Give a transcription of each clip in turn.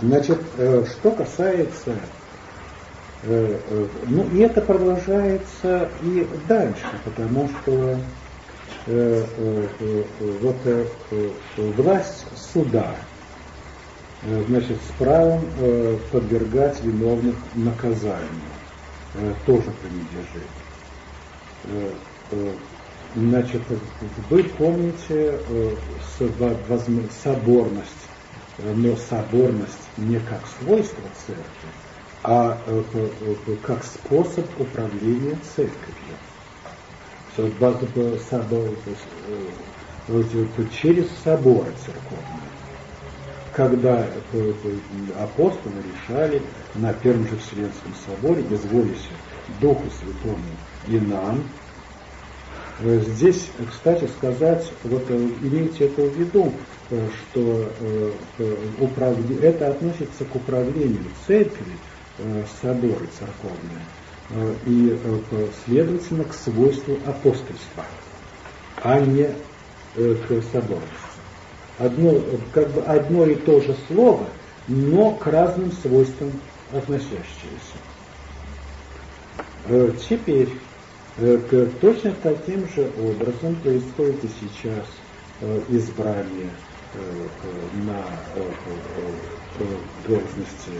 Значит, что касается ну, и это продолжается и дальше, потому что э, э, э, вот э, власть суда, э, значит, с правом э, подвергать виновных наказанию, э, тоже принадлежит. Э, э, значит, вы помните э, соборность, но соборность не как свойство церкви, а э, э, как способ управления церковью. Э, через соборы церковные. Когда апостолы решали на Первом же Вселенском соборе, изволись Духу Святому и нам, Здесь, кстати сказать, вот имейте это в виду, что это относится к управлению церкви Э, соборы церковные, э, и, э, следовательно, к свойству апостольства, а не к соборности. Одно, как бы одно и то же слово, но к разным свойствам относящиеся. Теперь точно таким же образом происходит и сейчас избрание на должности,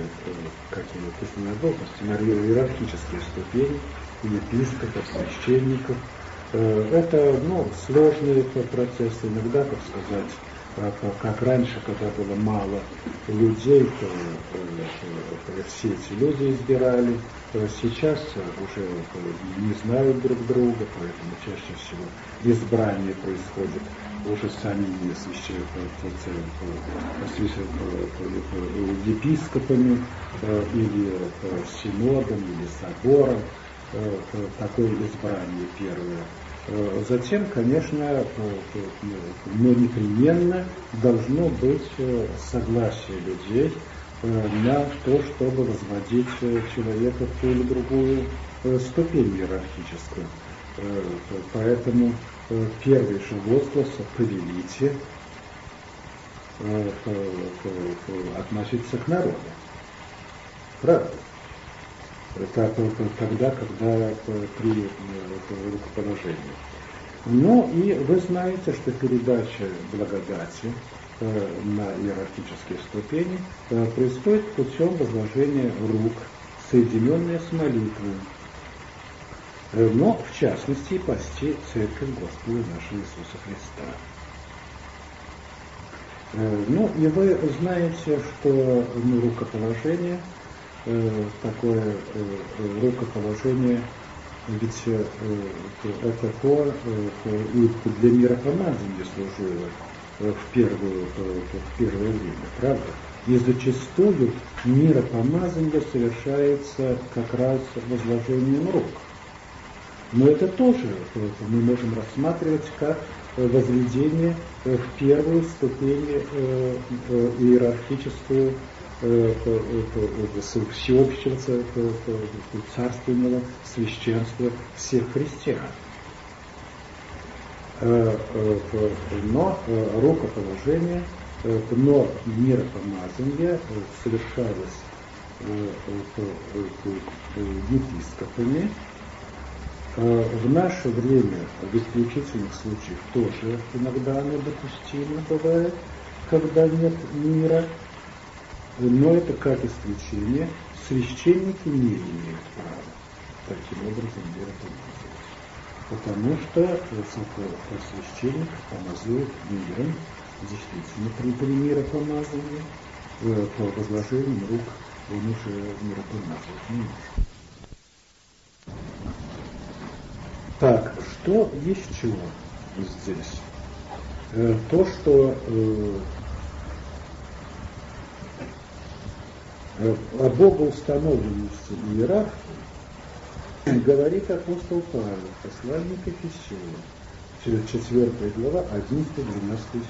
какие письменные должности, на иерархические ступени, епископов, священников. Э, это ну, сложные процессы, иногда, так сказать, э, как раньше, когда было мало людей, то э, все эти люди избирали. Сейчас уже не знают друг друга, поэтому чаще всего избрание происходит уже самими епископами или синодом, или собором, такое избрание первое. Затем, конечно, но непременно должно быть согласие людей на то, чтобы возводить человека в ту или другую ступень иерархическую. Поэтому первый же возглас «повелите» относится к народу. Правда? Это тогда, когда при рукоположении. Ну и вы знаете, что передача благодати на иерархические ступени происходит путем возложения рук, соединенные с молитвой, но в частности пасти Церковь Господа нашего Иисуса Христа. Э, ну, и вы знаете, что ну, рукоположение, э, такое э, рукоположение, ведь это то, и для миропомазания служило в, первую, в первое время, правда? И зачастую миропомазание совершается как раз возложением рук – но это тоже мы можем рассматривать как э, возведение э, в первую ступень э, иерархическую всеобщего царственного священства всех христиан. Но рукоположение, но миропомазание совершалось епископами, Э, в наше время в исключительных случаях тоже иногда оно допустимо бывает, когда нет мира, но это как исключение. Священники не имеют права таким образом помазывать. Потому что священник помазывает миром, действительно при, при миропомазании, э, по возложению рук он уже миропомазывать не может. Так, что еще здесь? Э, то, что э, о богоустановленности иерархии говорит апостол Павел, посланник Ефесиола, 4 глава, 11-12 стих.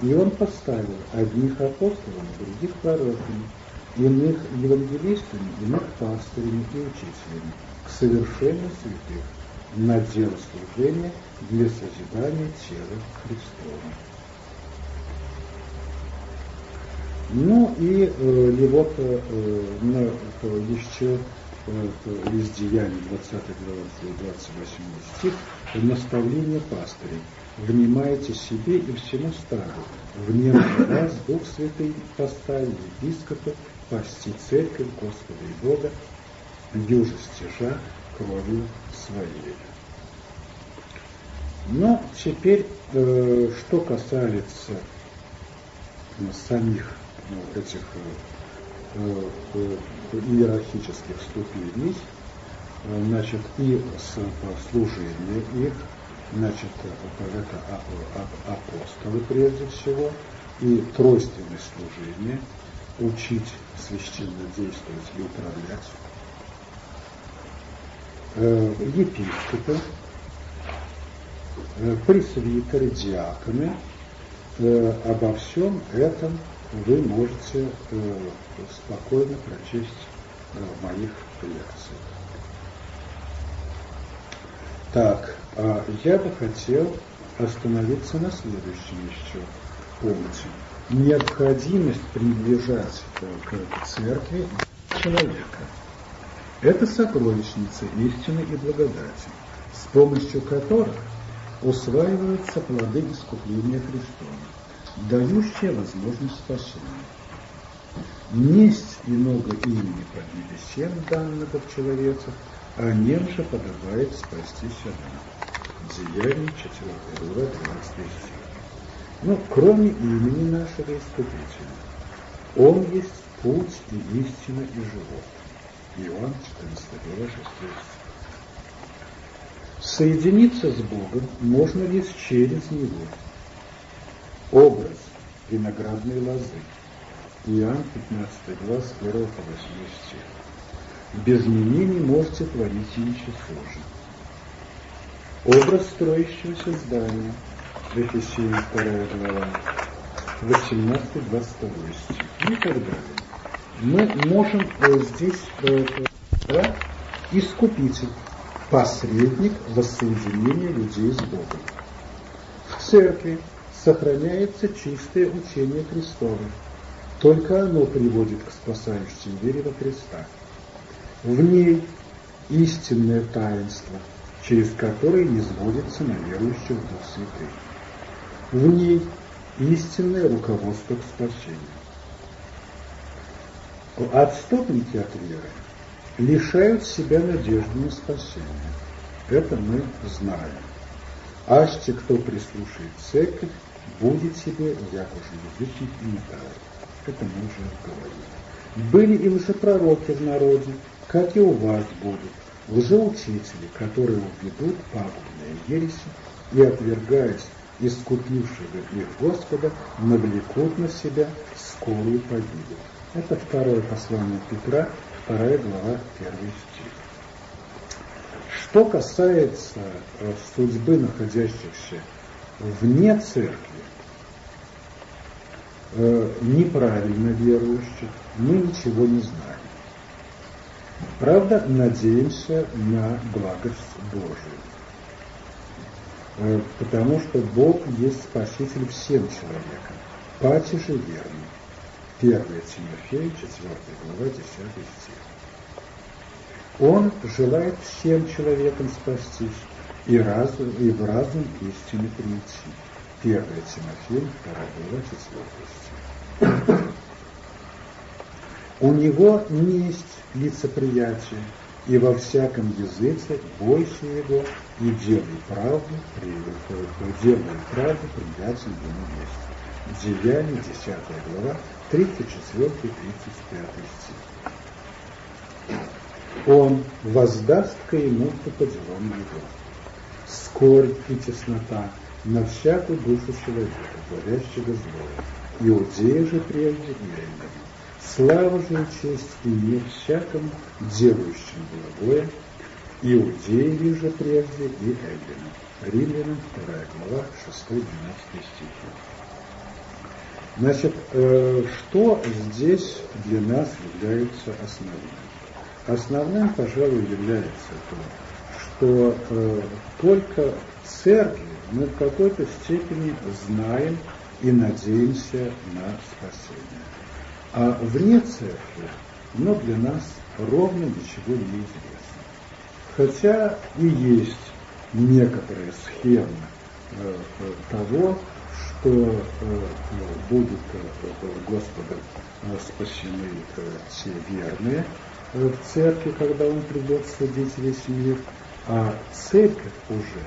И он поставил одних апостолами, других пророками, иных евангелистами, иных пастырями и учителями, к совершению святых, на дело служения для созидания тела Христова. Ну и э, вот э, на, еще э, из Деяний 20 глава 28 стих наставление пастырей. Внимайте себе и всему стаду. Внемли вас Дух Святый поставил епископа пасти церковь Господа и Бога, дюже стяжа кровью своей. Но теперь, э, что касается э, самих ну, этих э, э, иерархических ступеней, э, значит, и служение их, значит, это апостолы прежде всего, и тройственное служение, учить священно действовать и управлять, епископы, пресвитеры, диаконы, обо всем этом вы можете спокойно прочесть в моих лекциях. Так, а я бы хотел остановиться на следующем еще пункте. Необходимость приближать к церкви человека. Это сокровищница истины и благодати, с помощью которых усваиваются плоды искупления Христова, дающие возможность спасения. Несть иного имени под небесем данного в человецах, а нем же подобает спасти себя. Деяние 4 глава 12 стих. Ну, кроме имени нашего Искупителя. Он есть путь и истина и живот. Иоанн 14 глава 6 стих. Соединиться с Богом можно лишь через Него. Образ виноградной лозы. Иоанн 15 глава с 1 по 8 стих. Без меня не можете творить ничего сложно. Образ строящегося здания. Ефесиям 2 глава. 18-22 стих. И так далее. Мы можем э, здесь э, да, искупитель посредник воссоединения людей с Богом. В церкви сохраняется чистое учение Христова. Только оно приводит к спасающей вере во Христа. В ней истинное таинство, через которое низводится на верующих Дух Святый. В ней истинное руководство к спасению. Отступники от веры лишают себя надежды на спасение. Это мы знаем. Аще кто прислушает церковь, будет себе, як уже язычник и металл. Это мы уже говорили. Были и лжепророки в народе, как и у вас будут, лжеучители, которые уведут пагубные ереси и, отвергаясь искупившего их Господа, навлекут на себя скорую погибель. Это второе послание Петра, вторая глава, первый стих. Что касается э, судьбы находящихся вне церкви, э, неправильно верующих, мы ничего не знаем. Правда, надеемся на благость Божию. Э, потому что Бог есть Спаситель всем человекам. Пати же верный. 1 Тимофея, 4 глава, 10 стих. Он желает всем человекам спастись и, разум, и в разум истины прийти. 1 Тимофея, 2 глава, 4 стих. У него не есть лицеприятие, и во всяком языце бойся его и делай правду, делай правду приятен ему есть. Деяние, 10 глава, 34-35 стих. Он воздаст каимуту по делам его. Скорбь и теснота на всякую душу человека, творящего злое. Иудея же прежде Эллина. Слава же и честь и мир всякому, делающему благое, Иудеи же прежде и Эллина. Римлянам 2 глава 6-12 стихи. Значит, э, что здесь для нас является основным? Основным, пожалуй, является то, что э, только церкви мы в какой-то степени знаем и надеемся на спасение. А вне церкви, но для нас ровно ничего не известно. Хотя и есть некоторая схема э, э, того, что э, будут Господом спасены все верные в церкви, когда Он придет судить весь мир, а церковь уже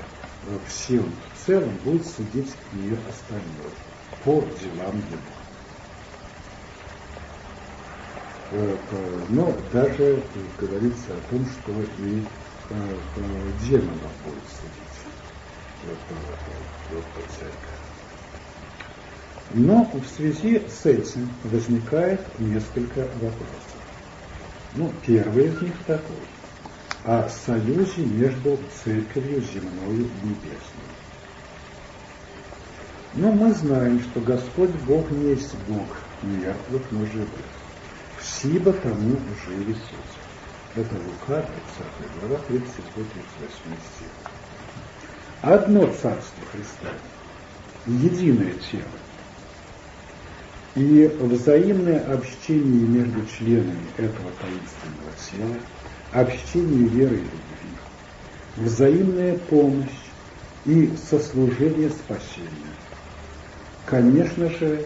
всем в целом будет судить мир остальной по делам его. Но даже говорится о том, что и демонов будет судить в церковь. Но в связи с этим возникает несколько вопросов. Ну, первый из них такой. О союзе между церковью земной и небесной. Но мы знаем, что Господь Бог не есть Бог мертвых, но живых. Всибо тому живи суть. Это Лука, 30 глава, 37-38 стих. Одно царство Христа, единое тело, и взаимное общение между членами этого таинственного тела, общение веры и любви, взаимная помощь и сослужение спасения, конечно же,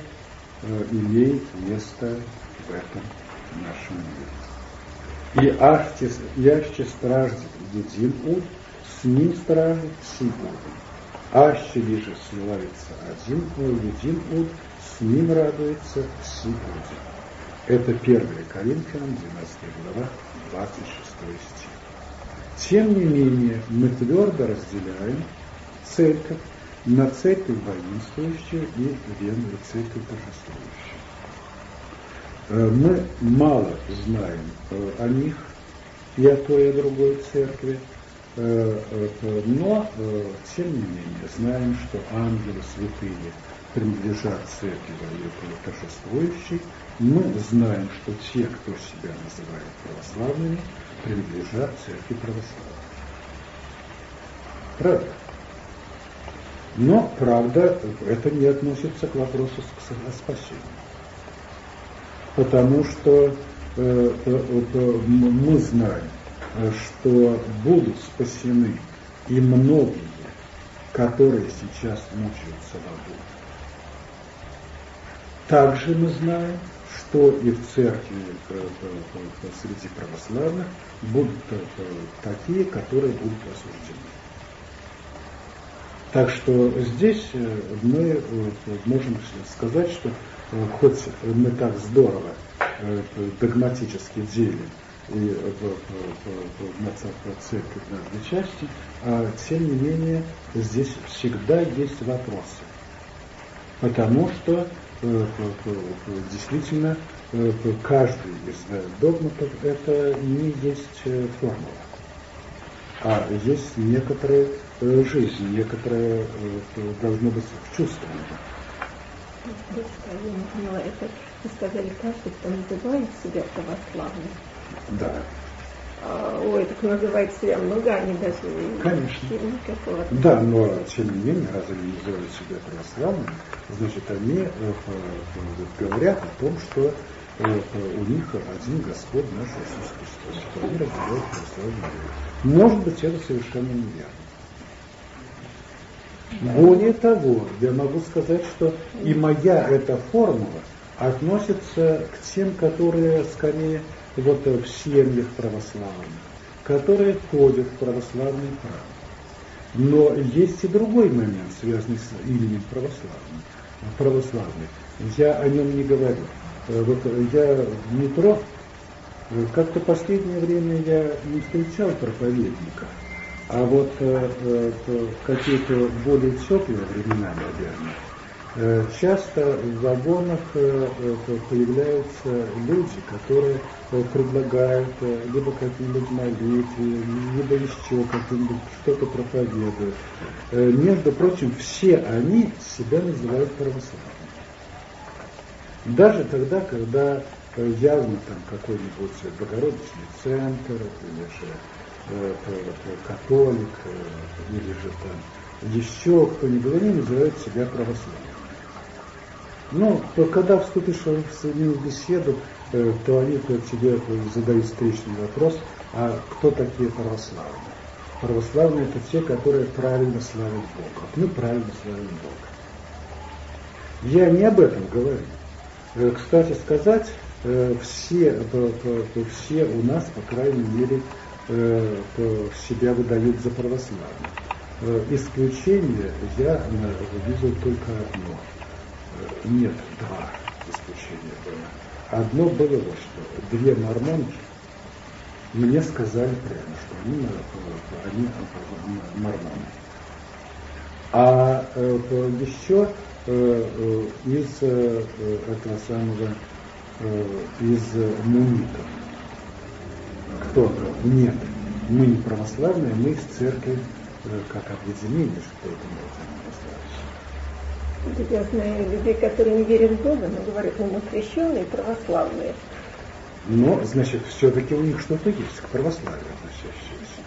э, имеет место в этом нашем мире. И ахте, яще страждет един уд, с ним стражит все Аще лишь славится один един уд, с ним радуется люди. Это 1 Коринфянам, 12 глава, 26 стих. Тем не менее, мы твердо разделяем церковь на церковь воинствующую и верную церковь торжествующую. Э, мы мало знаем э, о них и о той и о другой церкви, э, но, тем не менее, знаем, что ангелы святые принадлежат церкви торжествующей, мы знаем, что те, кто себя называет православными, принадлежат церкви православной. Правда? Но, правда, это не относится к вопросу о спасении. Потому что э, э, э, мы знаем, что будут спасены и многие, которые сейчас мучаются в. Также мы знаем, что и в церкви среди православных будут такие, которые будут осуждены. Так что здесь э, мы э, можем сказать, что э, хоть мы так здорово догматически делим и на церковь на две части, а тем не менее здесь всегда есть вопросы. Потому что действительно каждый из догматов это не есть формула, а есть некоторые Э, жизнь, некоторое э, должно быть чувствование. Я не поняла, это вы сказали, каждый, кто называет себя православным. Да. А, ой, так называет себя много, они даже Конечно. Да, но тем не менее, раз они называют себя православными, значит, они э, говорят о том, что у них один Господь наш Иисус Христос, что они разделяют православную веру. Может быть, это совершенно неверно. Более того, я могу сказать, что и моя эта формула относится к тем, которые скорее вот в семьях православных, которые ходят в православный храм. Но есть и другой момент, связанный с именем православным. православный. Я о нем не говорю. Вот я в метро, как-то последнее время я не встречал проповедника, а вот э, э, какие-то более теплые времена, наверное, э, часто в вагонах э, э, появляются люди, которые э, предлагают э, либо какие-нибудь молитвы, либо еще какие-нибудь что-то проповедуют. Э, между прочим, все они себя называют православными. Даже тогда, когда э, явно там какой-нибудь Богородичный центр или же Э, католик э, или же там еще кто-нибудь, они называют себя православными. Ну, когда вступишь в свою беседу, э, они то тебе задают встречный вопрос, а кто такие православные? Православные это те, которые правильно славят Бога. Мы правильно славим Бога. Я не об этом говорю. Э, кстати сказать, э, все, все у нас, по крайней мере, себя выдают за православных. Исключение я вижу только одно – нет, два исключения было. Одно было вот что. Две мормонки мне сказали прямо, что они, они мормоны. А э, еще э, э, из э, этого самого, э, из мунитов. Кто-то? Нет. Мы не православные, мы из церкви э, как объединение, что это можно я знаю людей, которые не верят в Бога, но говорят, ну мы крещенные, православные. Но, значит, все-таки у них что-то есть к православию относящееся.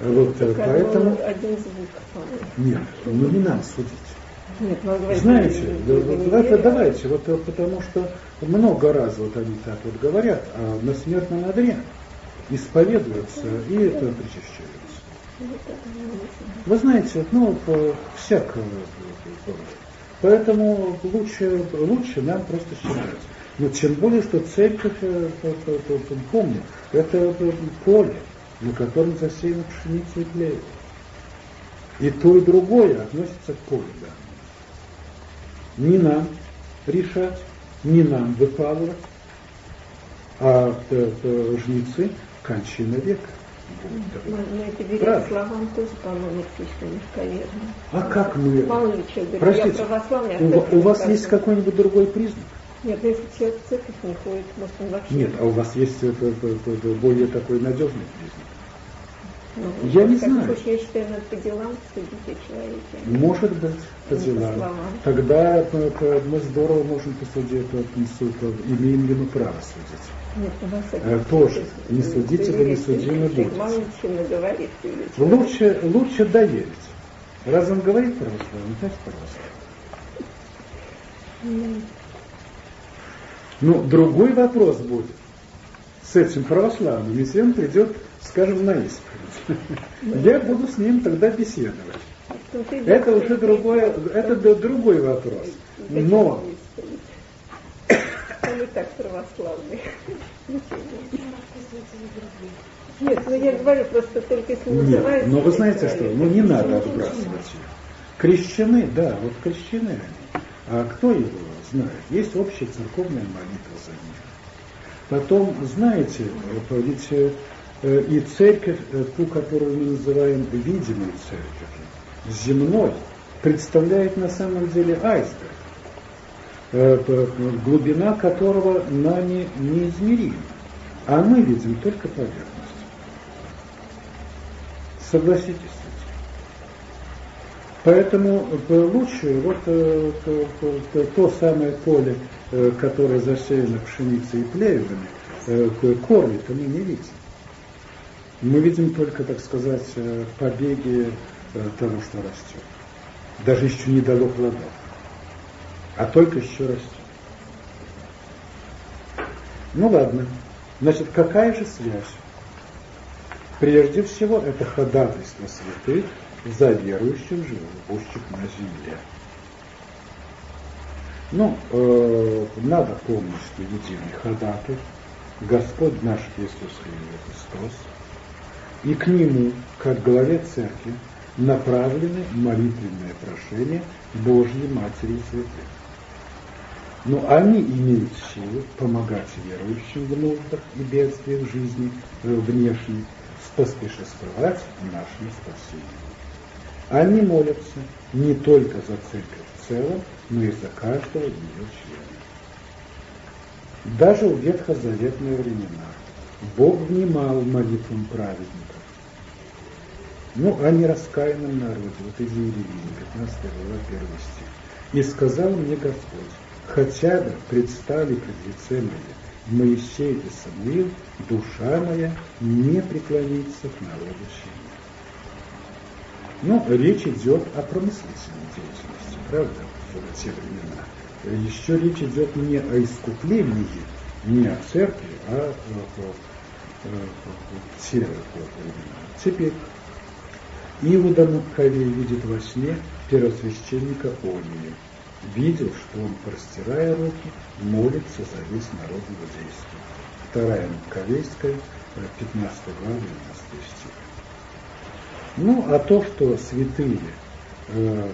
Вот, э, Только поэтому... Один звук, по-моему. Нет, ну не нам судить. Нет, ну, говорит, Знаете, не, да, вот, это давайте, вот э, потому что много раз вот они так вот говорят, а на смертном одре исповедуются и это причащаются. Ну, Вы знаете, ну, всякое бывает. Поэтому лучше, лучше нам просто считать. Но тем более, что церковь, э, помню, это поле, на котором засеяна пшеница и плевел. И то, и другое относится к полю. Да. Не нам решать, не нам выпалывать, а э, э, жнецы кончина века. Мы это берем словам тоже, по-моему, немножко верно. А как мы... Мало ли что говорит, Простите, я православный, а у, у вас есть какой-нибудь другой признак? Нет, если человек в церковь не ходит, может он вообще... Нет, а у вас есть это, это, это более такой надежный признак. Ну, я не знаю. Случае, я считаю, надо по делам судить о человеке. Может быть, по Не по делам. словам. Тогда э, мы здорово можем посудить, э, имеем ли мы право судить. Нет, у нас это Э, тоже. Не судите, вы не судимы будете. Лучше, лучше доверить. Раз он говорит православие, значит православие. Ну, другой вопрос будет с этим православным, если он придет, скажем, на исповедь. Я буду с ним тогда беседовать. Это уже другое, это другой вопрос. Но Он и так православный. Нет, ну я говорю, просто только если Нет, называется... но вы знаете что, ну не надо отбрасывать. Крещены, да, вот крещены они. А кто его знает? Есть общая церковная молитва за них. Потом, знаете, ведь э, и церковь, э, ту, которую мы называем видимой церковью, земной, представляет на самом деле айсберг, глубина которого нами неизмерима, а мы видим только поверхность. Согласитесь с этим. Поэтому лучше вот то самое поле, которое засеяно пшеницей и плевелами, корни-то мы не видим. Мы видим только, так сказать, побеги того, что растет. Даже еще не дало плодов, а только еще растет. Ну ладно, значит, какая же связь? Прежде всего, это ходатайство святых за верующих, живущих на земле. Ну, э, надо помнить, что единый ходатай, Господь наш Иисус Христос, и к Нему, как главе Церкви, направлены молитвенные прошения Божьей Матери Святых. Но они имеют силу помогать верующим в нуждах и бедствиях жизни внешней, поспешествовать нашему спасению. Они молятся не только за церковь в целом, но и за каждого ее члена. Даже в ветхозаветные времена Бог внимал молитвам праведников. Ну, о нераскаянном народе, вот из Иеремии, 15 глава, 1 стих. «И сказал мне Господь, хотя бы предстали пред лице мое Моисей и Самуил, душа моя не преклонится к народу. Ну, речь идет о промыслительной деятельности, правда, в те времена. еще речь идет не о искуплении, не о церкви, а о, те времена. Теперь Иуда Маккавей видит во сне первосвященника Онии. Видел, что он, простирая руки, молится за весь народ иудейский. Вторая Маккавейская, 15 глава, 12 стих. Ну, а то, что святые э,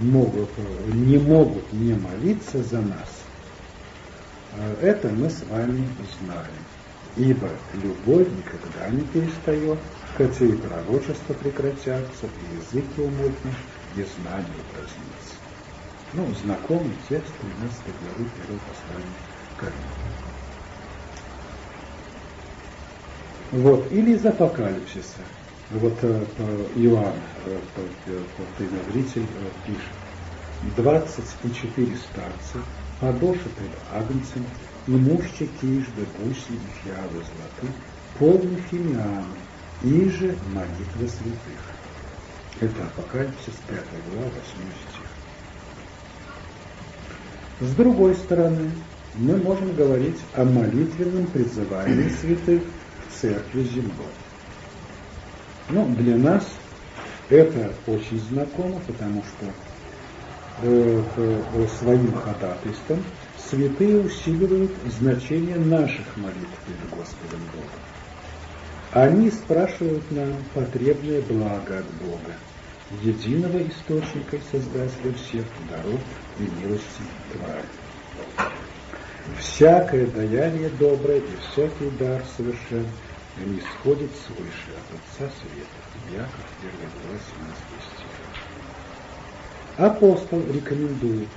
могут, не могут не молиться за нас, э, это мы с вами знаем. Ибо любовь никогда не перестает, хотя и пророчества прекратятся, и языки умолкнут, и знание упразднится. Ну, знакомый текст 13 главы 1 послания Коринфянам. Вот, или из Апокалипсиса. Вот э, Иоанн, э, предназритель, э, пишет. 24 старца, подоши пред Агнцем, и мужче кижды, гуси и фиалы золоты, полны фимианы, и же молитва святых. Это Апокалипсис, 5 глава, 8 стих. С другой стороны, мы можем говорить о молитвенном призывании святых в церкви земной. Ну, для нас это очень знакомо, потому что э, э, своим ходатайством святые усиливают значение наших молитв перед Господом Богом. Они спрашивают нам потребное благо от Бога, единого источника и создателя всех даров и милости твари. Всякое даяние доброе и всякий дар совершен не сходит свыше от Отца Света. Яков 1 глава 17 стих. Апостол рекомендует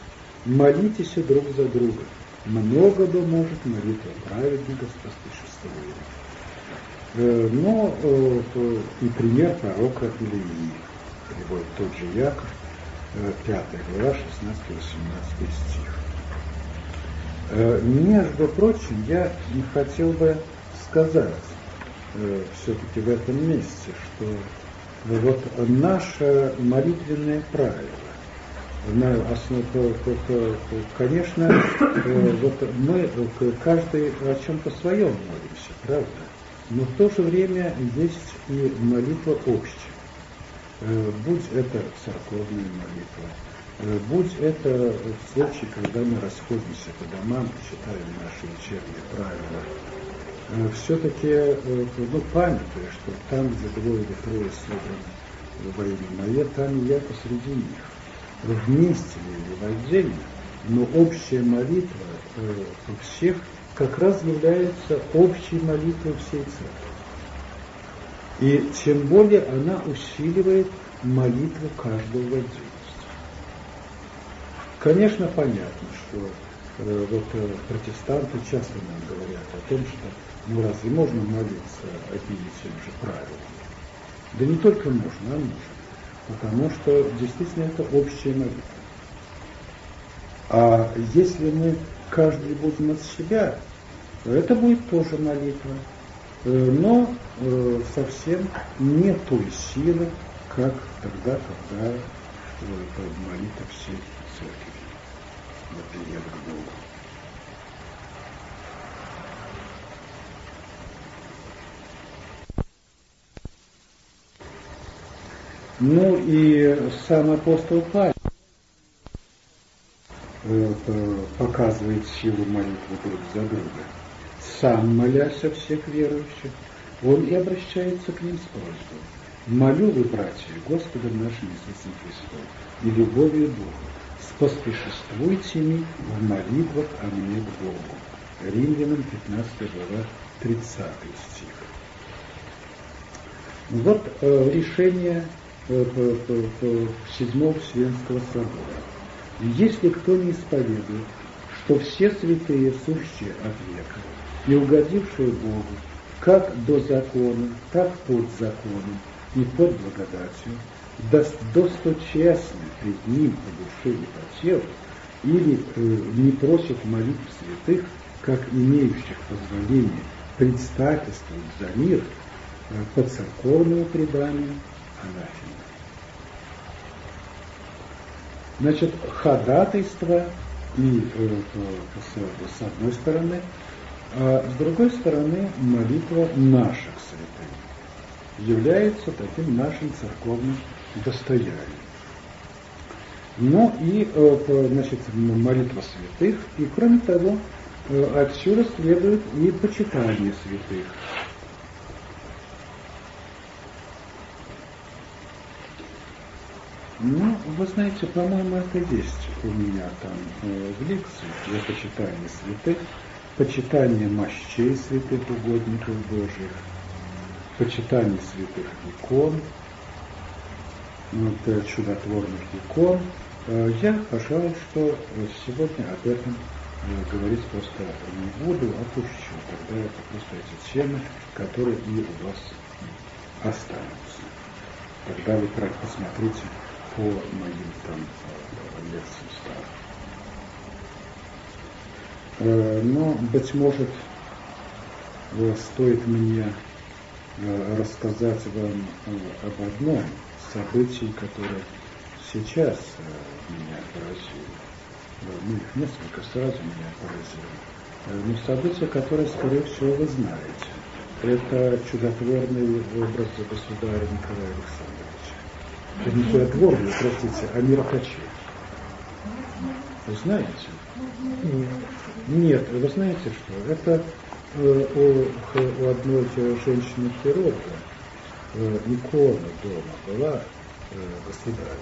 Молитесь друг за друга. Много бы может молитва праведника споспешествует. Э, но э, и пример пророка Илии приводит тот же Яков, 5 э, глава, 16-18 стих. Между прочим, я хотел бы сказать все-таки в этом месте, что вот наше молитвенное правило, знаю основу, конечно, э, вот мы каждый о чем-то своем молимся, правда? Но в то же время есть и молитва общая. Э, будь это церковная молитва, э, будь это в случае, когда мы расходимся по домам, читаем наши вечерние правила, все-таки, ну, памятуя, что там, где двое или трое собраны во имя мое, там я посреди них вместе или в отдельно, но общая молитва э, всех как раз является общей молитвой всей церкви. И тем более она усиливает молитву каждого в отдельности. Конечно, понятно, что э, вот э, протестанты часто нам говорят о том, что ну разве можно молиться одним и же правилам? Да не только можно, а нужно потому что действительно это общая молитва. А если мы каждый будем от себя, то это будет тоже молитва, э, но э, совсем не той силы, как тогда, когда э, молитва всей церкви, например, к Богу. Ну и сам апостол Павел показывает силу молитвы друг за друга. Сам, молясь о всех верующих, он и обращается к ним с просьбой. Молю вы, братья, Господом нашим Иисусом Христом и любовью Бога, споспешествуйте ми в молитвах о мне к Богу. Римлянам 15 глава 30 стих. Вот э, решение седьмого Вселенского собора. Если кто не исповедует, что все святые сущие от века и угодившие Богу, как до закона, так под законом и под благодатью, досточестны пред Ним по душе и по телу, или э, не просят молитв святых, как имеющих позволение предстательствовать за мир э, по церковному преданию анафема. Значит, ходатайство И э, с, одной стороны, а с другой стороны, молитва наших святых является таким нашим церковным достоянием. Ну и э, значит, молитва святых, и кроме того, э, отсюда следует и почитание святых. Ну, вы знаете, по-моему, это есть у меня там э, в лекции, для почитания святых, почитание мощей святых угодников Божьих, почитание святых икон, вот, э, чудотворных икон. Э, я, пожалуй, что сегодня об этом говорить просто не буду, опущу. Тогда это просто эти темы, которые и у вас останутся. Тогда вы посмотрите по моим там лекциям. Э, но, быть может, э, стоит мне э, рассказать вам об одном событии, которое сейчас меня поразило. Ну, их несколько сразу меня поразило. Но событие, которое, скорее всего, вы знаете. Это чудотворный образ государя Николая Александровича не чудотворный, простите, а мироточие. Вы знаете? Нет. Нет, вы знаете что? Это э, у, у одной женщины-хирурга э, икона дома была э, государя.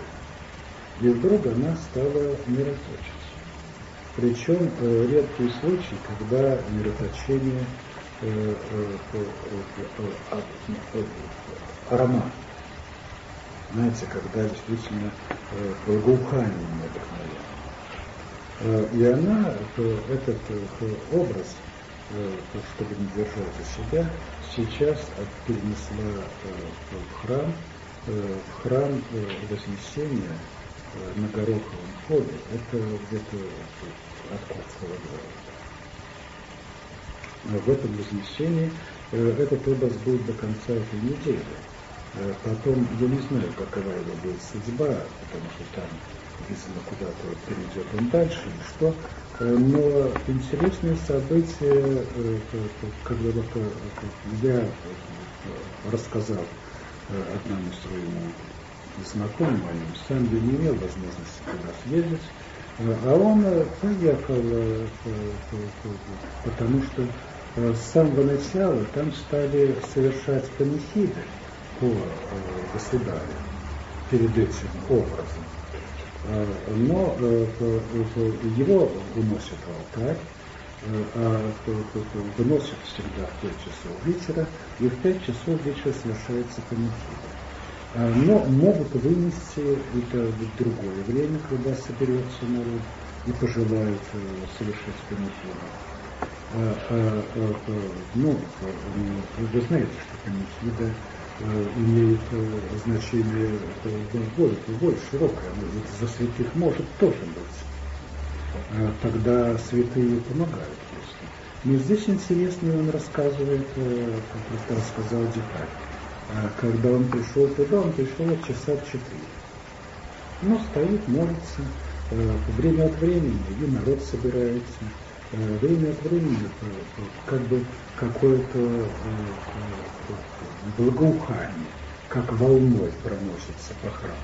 И вдруг она стала мироточить. Причем э, редкий случай, когда мироточение э, э, э, э, э, э, аромат знаете, когда действительно э, благоухание необыкновенно. Э, и она, э, этот э, образ, э, чтобы не держать у себя, сейчас перенесла э, в храм, э, в храм э, Вознесения э, на Гороховом поле, это где-то от Курского города. В этом Вознесении э, этот образ будет до конца этой недели. Э, потом, я не знаю, какова его будет судьба, потому что там, видимо, куда-то перейдет он дальше или что. Э, но интересное событие, э, когда я рассказал одному своему знакомому, сам я не имел возможности туда съездить, а он поехал, потому что с самого начала там стали совершать панихиды по э, государю перед этим образом. Э, но э, его уносят в алтарь, а выносят всегда в 5 часов вечера, и в 5 часов вечера совершается панихида. Но могут вынести это в другое время, когда соберется народ и пожелают совершить панихиду. Ну, вы знаете, что панихида имеет э, значение более, более широкое. За святых может тоже быть. Э, тогда святые помогают просто. Но здесь интересно, он рассказывает, просто рассказал деталь. Когда он пришел туда, он пришел от часа четыре. Но стоит, молится, время от времени, и народ собирается, время от времени как бы какое-то благоухание, как волной проносится по храму.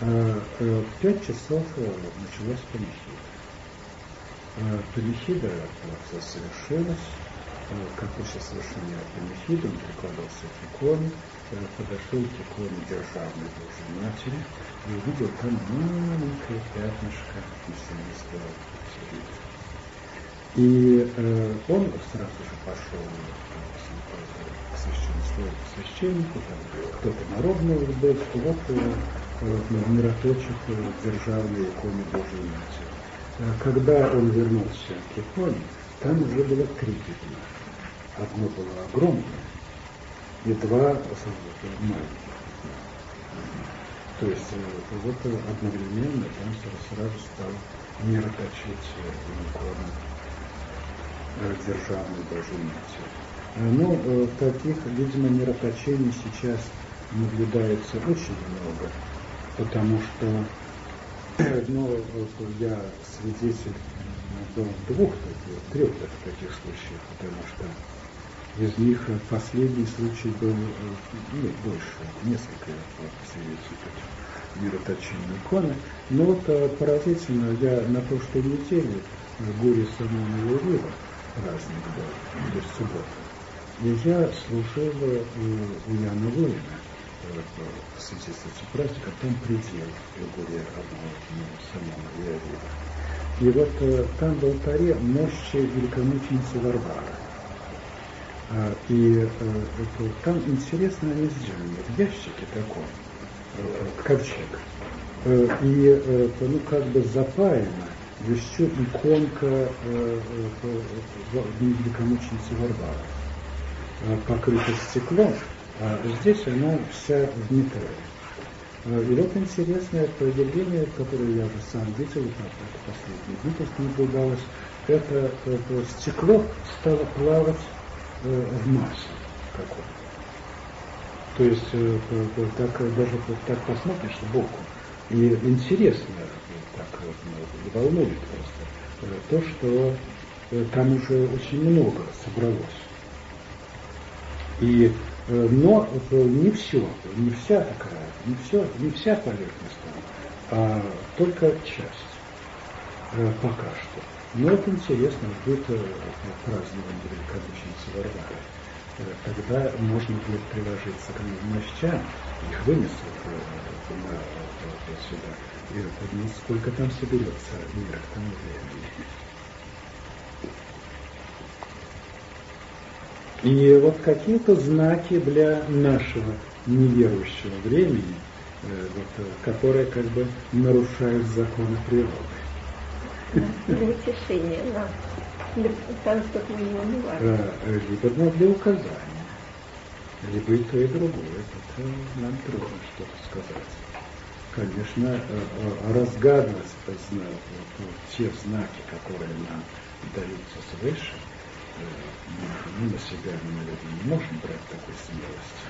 Э, в пять часов э, началась панихида. Панихида совершилась, э, как после совершения панихиды он прикладывался к иконе, подошел к иконе Державной Божьей Матери и увидел там маленькое пятнышко серебра. И э, он сразу же пошел священнику, там, кто-то народный был, вот э, мироточек державной иконы Божьей Матери. А когда он вернулся к иконе, там уже было три пятна. Одно было огромное, и два маленьких. То есть э, вот одновременно там сразу стал мироточить икону державной Матери. Ну, э, таких, видимо, мироточений сейчас наблюдается очень много, потому что Но я свидетель был двух таких, трех даже таких случаев, потому что из них последний случай был, нет, больше, несколько свидетелей мироточения иконы. Но вот поразительно, я на прошлой неделе в горе самого Рива праздник был, то есть суббота. И я служил у, Яна Воина в свидетельстве праздника, там предел Григория одного самого Иовида. И вот э, там в алтаре мощи великомученицы Варвары. А, и э, там интересно они сделаны, в ящике таком, э, ковчег. И ну, как бы запаяна еще иконка э, э, великомученицы Варвары Э, покрыта стеклом, а здесь она вся в. Э, и вот интересное проявление, которое я уже сам видел, это последний выпуск наблюдалось, это, это стекло стало плавать в массе какой-то. То есть так, даже так посмотришь сбоку, и интересно, так вот, ну, волнует просто, то, что там уже очень много собралось. И, э, но не все, не вся такая, не, все, не вся поверхность там, а только часть э, пока что. Но это интересно, будет э, празднование великодушницы Варвары. Тогда можно будет приложиться к мощам, их вынесут сюда, и ну, сколько там соберется мира к тому времени. И вот какие-то знаки для нашего неверующего времени, э, вот, э, которые как бы нарушают законы природы. Для утешения нам, для того, чтобы мы не унывали. Либо ну, для указания, либо и то, и другое. Это нам трудно что-то сказать. Конечно, э, разгадывать те знаки, которые нам даются свыше, мы на себя, мы, наверное, не можем брать такой смелости,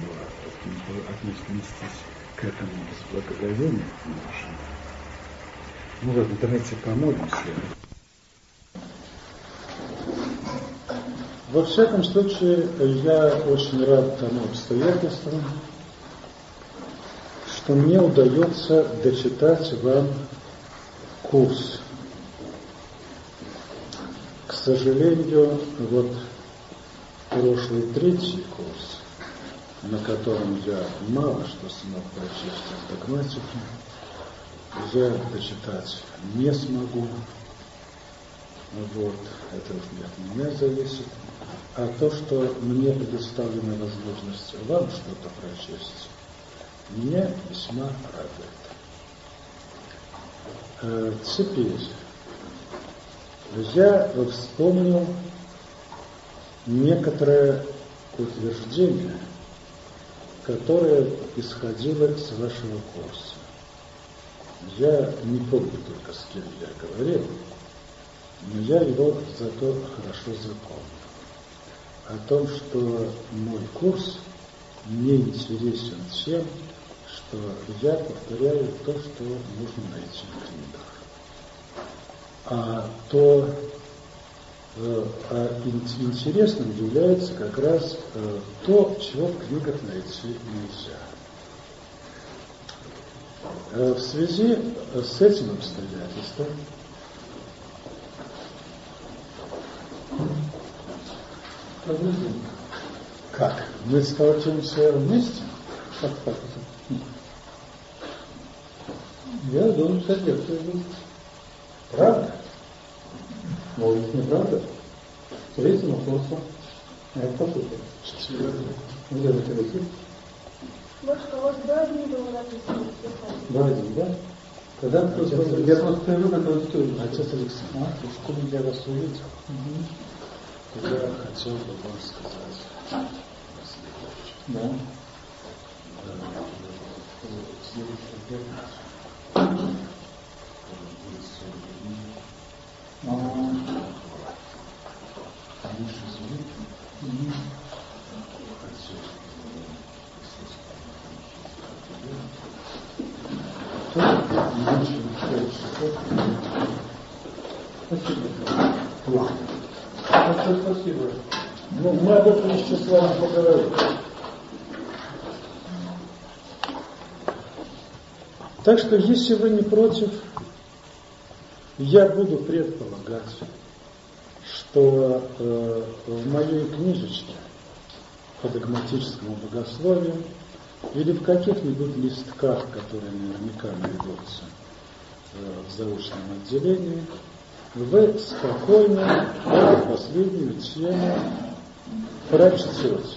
но отнестись к этому с благоговением можем. Ну ладно, давайте помолимся. Во всяком случае, я очень рад тому обстоятельству, что мне удается дочитать вам курс сожалению, вот прошлый третий курс, на котором я мало что смог прочесть из догматики, я дочитать не смогу. Вот, это уж не от меня зависит. А то, что мне предоставлена возможность вам что-то прочесть, меня весьма радует. Теперь я вспомнил некоторое утверждение, которое исходило с вашего курса. Я не помню только с кем я говорил, но я его зато хорошо запомнил. О том, что мой курс не интересен тем, что я повторяю то, что можно найти в книгах а, то э, а интересным является как раз э, то, чего в книгах найти нельзя. Э, в связи с этим обстоятельством как? Мы сталкиваемся вместе? Я что соответствует. Правда? Может быть, неправда? Третьим вопросом. Это послушай. Где вы хотите? Батюшка, у вас два дня было написано. Два дня, да? Когда я просто скажу, как вы стоите. Отец Александр, а? в школе я вас увидел. Угу. Я хотел бы вам сказать. Да. Большое Спасибо. Ну, мы об этом еще с вами поговорим. Так что, если вы не против, я буду предполагать, что э, в моей книжечке по догматическому богословию или в каких-нибудь листках, которые наверняка найдутся э, в заочном отделении, вы спокойно последнюю тему прочтете.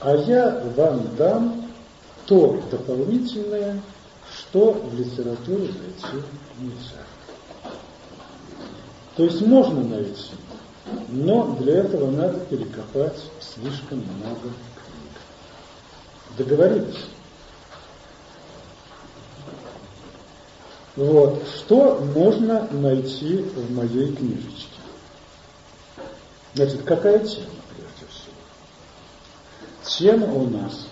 А я вам дам то дополнительное, что в литературе найти нельзя. То есть можно найти, но для этого надо перекопать слишком много книг. Договорились? Вот. Что можно найти в моей книжечке? Значит, какая тема, прежде всего? Тема у нас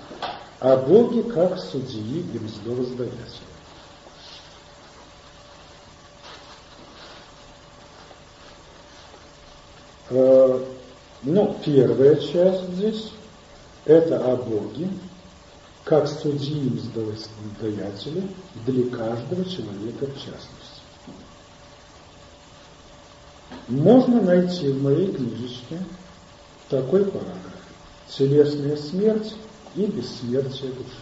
о Боге как судьи и мздовоздателя. Э, ну, первая часть здесь – это о Боге, как судьи мздоятели для каждого человека в частности. Можно найти в моей книжечке такой параграф «Телесная смерть и бессмертие души».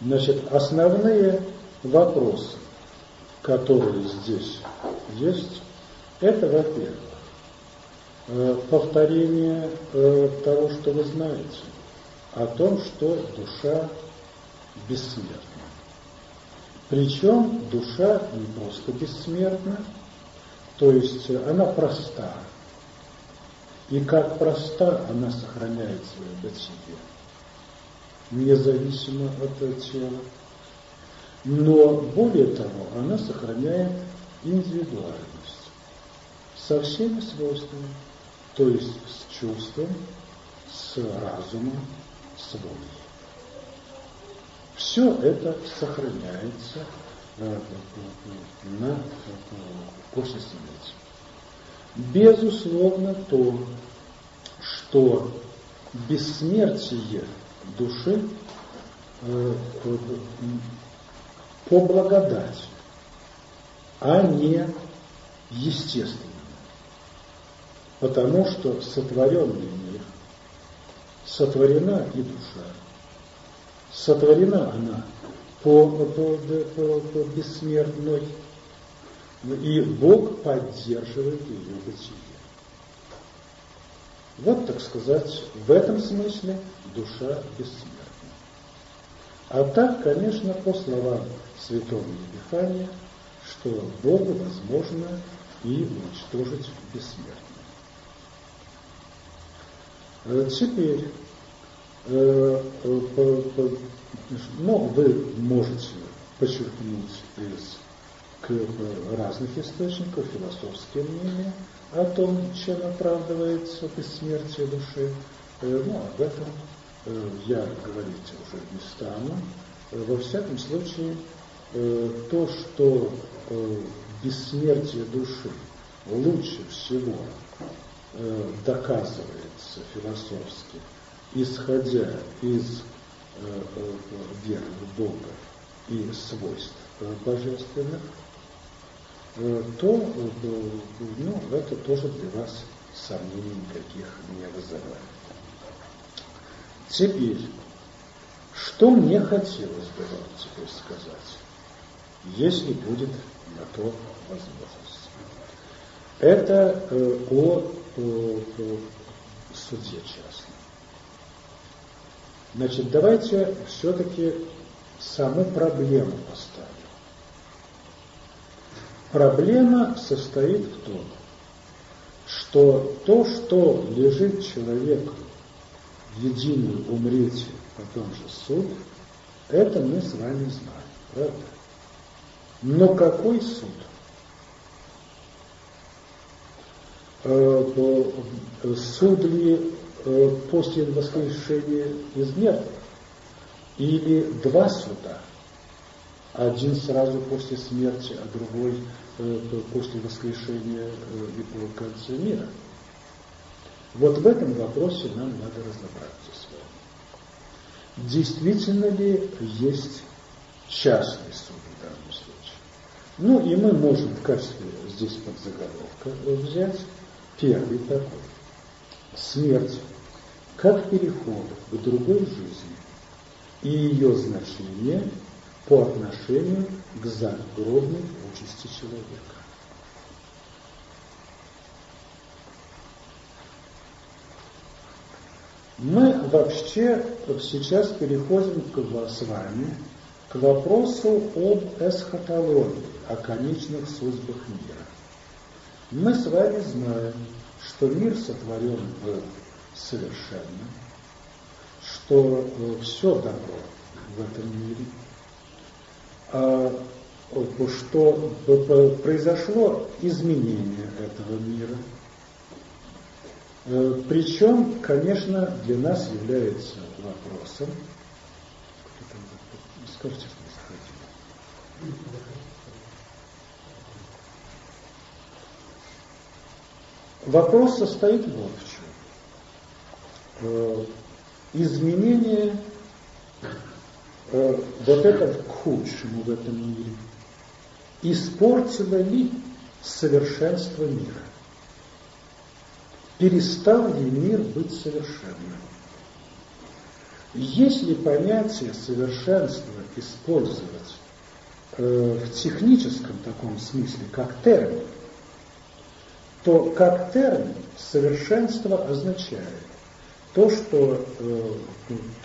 Значит, основные вопросы, которые здесь есть, это, во-первых, э, повторение э, того, что вы знаете, о том, что душа бессмертна. Причем душа не просто бессмертна, то есть она проста. И как проста, она сохраняет свое бытие, независимо от тела. Но более того, она сохраняет индивидуальность со всеми свойствами, то есть с чувством, с разумом, с волей. Все это сохраняется э, на, после смерти. Безусловно, то, что бессмертие души э, по благодати, а не естественно. Потому что сотворенный мир, сотворена и душа. Сотворена она по, по, по, по бессмертной, и Бог поддерживает ее бытие. Вот, так сказать, в этом смысле душа бессмертна. А так, конечно, по словам святого Епифания, что Богу возможно и уничтожить бессмертие. Э, теперь, э, э, ну, вы можете подчеркнуть из разных источников философские мнения о том, чем оправдывается бессмертие души. Ну, об этом я говорить уже не стану. Во всяком случае, то, что бессмертие души лучше всего доказывает философски, исходя из э, э, веры в Бога и свойств э, божественных, э, то э, ну, это тоже для вас сомнений никаких не вызывает. Теперь, что мне хотелось бы вам теперь сказать, если будет на то возможность. Это э, о, о, о суде частном. Значит, давайте все-таки саму проблему поставим. Проблема состоит в том, что то, что лежит человеку в единую умрете, потом же суд, это мы с вами знаем, правда? Но какой суд? Э, суд ли э, после воскрешения из мертвых, или два суда, один сразу после смерти, а другой э, после воскрешения э, и по конце мира. Вот в этом вопросе нам надо разобраться с вами. Действительно ли есть частный суд в данном случае? Ну и мы можем в качестве здесь подзаголовка взять первый такой. Смерть как переход к другой жизни и ее значение по отношению к загробной участи человека. Мы вообще сейчас переходим к, с вами к вопросу об эсхатологии, о конечных судьбах мира. Мы с вами знаем, что мир сотворен был совершенно, что э, все добро в этом мире, а, что произошло изменение этого мира – Э, Причем, конечно, для нас является вопросом, скажите, что мы Вопрос состоит вот в чем. Э, изменение э, вот это к худшему в этом мире испортило ли совершенство мира? перестал ли мир быть совершенным. Если понятие совершенства использовать э, в техническом таком смысле, как термин, то как термин совершенство означает то, что, э,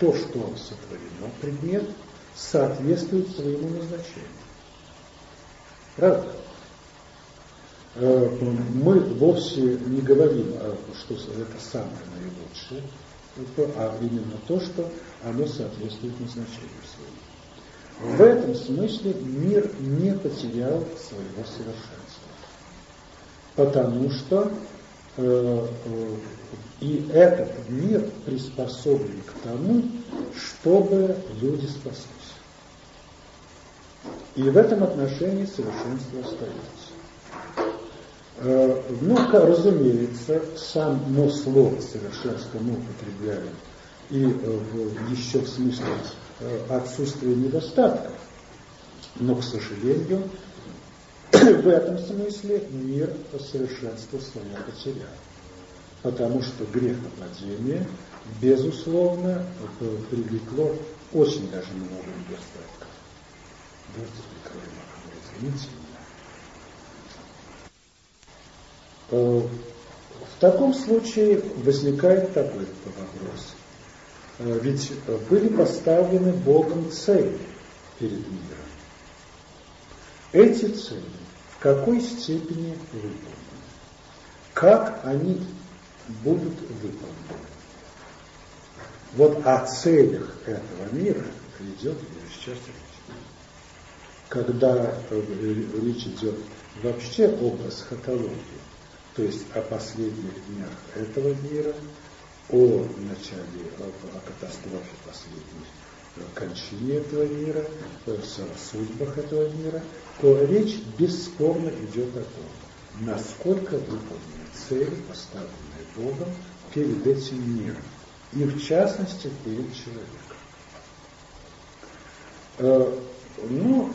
то, что сотворено, предмет, соответствует своему назначению. Правда? Э, мы вовсе не говорим, что это самое наилучшее, а именно то, что оно соответствует назначению своему. В этом смысле мир не потерял своего совершенства. Потому что э, э, и этот мир приспособлен к тому, чтобы люди спаслись. И в этом отношении совершенство остается. Э, ну, разумеется, само слово совершенство мы употребляем и э, еще в смысле отсутствия недостатков. Но, к сожалению, в этом смысле мир совершенство свое потерял. Потому что грехопадение, безусловно, привлекло очень даже много недостатков. Давайте прикроем извините. Э, в таком случае возникает такой вопрос. Э, ведь были поставлены Богом цели перед миром. Эти цели какой степени выполнены? Как они будут выполнены? Вот о целях этого мира идет сейчас речь. Когда э, речь идет вообще об эсхатологии, то есть о последних днях этого мира, о начале, о, о катастрофе последних о кончине этого мира, о судьбах этого мира, то речь бесспорно идет о том, насколько выполнены цели, поставленные Богом перед этим миром, и в частности перед человеком. Э, ну,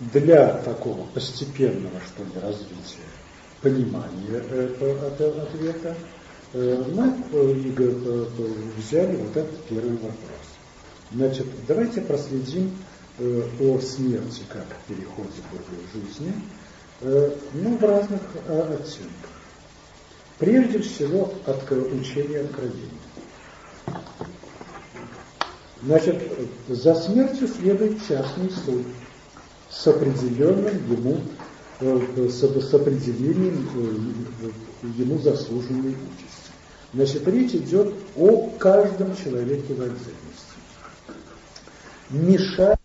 для такого постепенного, что ли, развития понимание этого ответа, э, мы взяли вот этот первый вопрос. Значит, давайте проследим э, о смерти как переходе в жизни, э, ну, в разных оттенках. Прежде всего, от учения откровения. Значит, за смертью следует частный суд с определенным ему Э, с определением э, ему заслуженной участи. Значит, речь идет о каждом человеке в отдельности. Мешать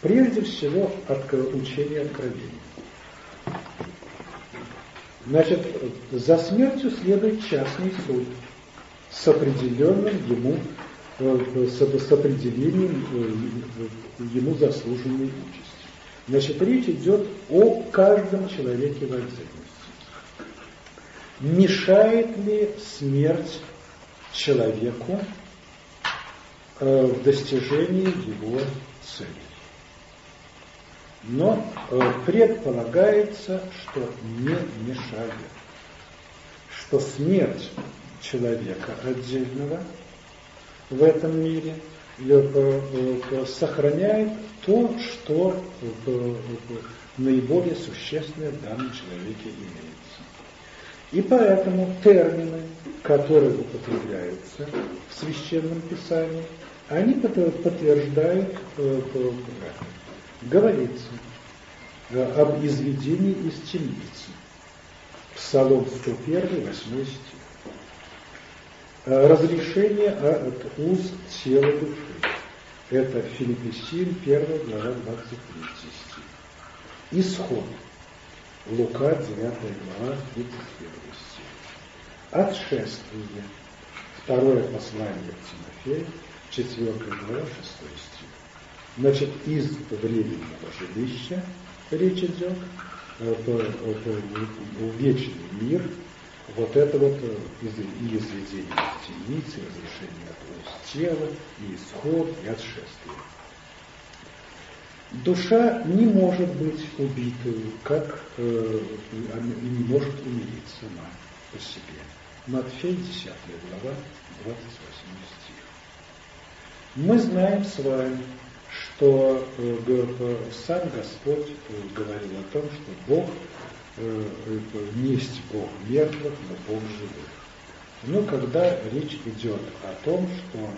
Прежде всего от учения откровения. Значит, за смертью следует частный суд с определенным ему э, с, с определением э, ему заслуженной участи. Значит, речь идет о каждом человеке в отдельности. Мешает ли смерть человеку э, в достижении его цели? Но предполагается, что не мешает что смерть человека отдельного в этом мире э, э, сохраняет то, что наиболее существенное в данном человеке имеется. И поэтому термины, которые употребляются в Священном Писании, они подтверждают, э, говорится об изведении из темницы. Псалом 101, 8 стих. Э, разрешение от уз тела души. Это Филиппесин, 1 глава, 23 стих. Исход. Лука, 9 глава, 31 стих. Отшествие. Второе послание к Тимофею, 4 глава, 6 стих. Значит, из временного жилища речь идет, это, это вечный мир, вот это вот э, и изведение из темницы, разрешение от тела, и исход, и отшествие. Душа не может быть убитой, как э, не может умереть сама по себе. Матфей, 10 глава, 28 стих. Мы знаем с вами, что э, сам Господь э, говорил о том, что Бог э, не есть Бог мертвых, но Бог живых. Но когда речь идет о том, что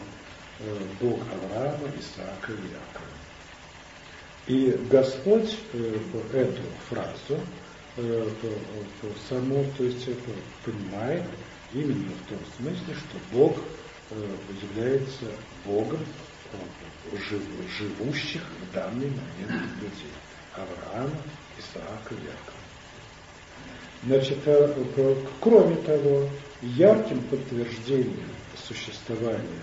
Бог Авраама, Исаака и Якова. И Господь эту фразу само, то есть понимает именно в том смысле, что Бог является Богом живущих в данный момент людей. Авраама, Исаака, Якова. Значит, э, кроме того, ярким подтверждением существования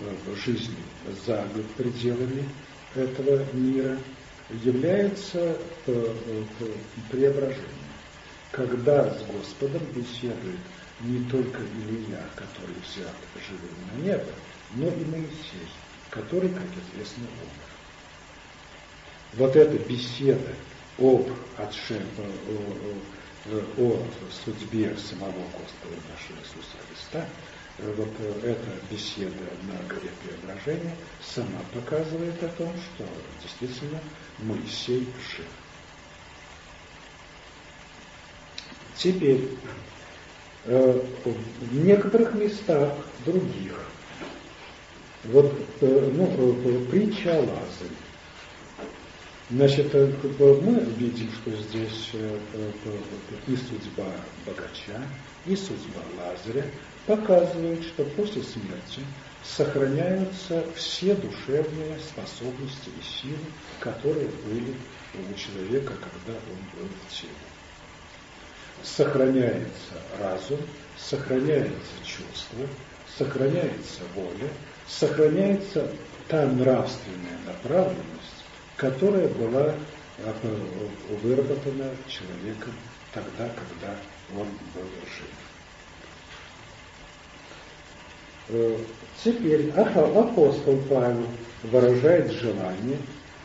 э, жизни за пределами этого мира является э, преображение. Когда с Господом беседует не только Илья, который взят живым на небо, но и Моисей, который, как известно, умер. Вот эта беседа об отше, о, о, о судьбе самого Господа нашего Иисуса Христа, вот эта беседа на горе преображения сама показывает о том, что действительно Моисей жив. Теперь, э, в некоторых местах других вот э, ну, э, притча о Лазаре. Значит, э, мы видим, что здесь и судьба богача, и судьба Лазаря показывают, что после смерти сохраняются все душевные способности и силы, которые были у человека, когда он был в теле. Сохраняется разум, сохраняется чувство, сохраняется воля, сохраняется та нравственная направленность, которая была э, выработана человеком тогда, когда он был жив. Э, теперь апостол Павел выражает желание,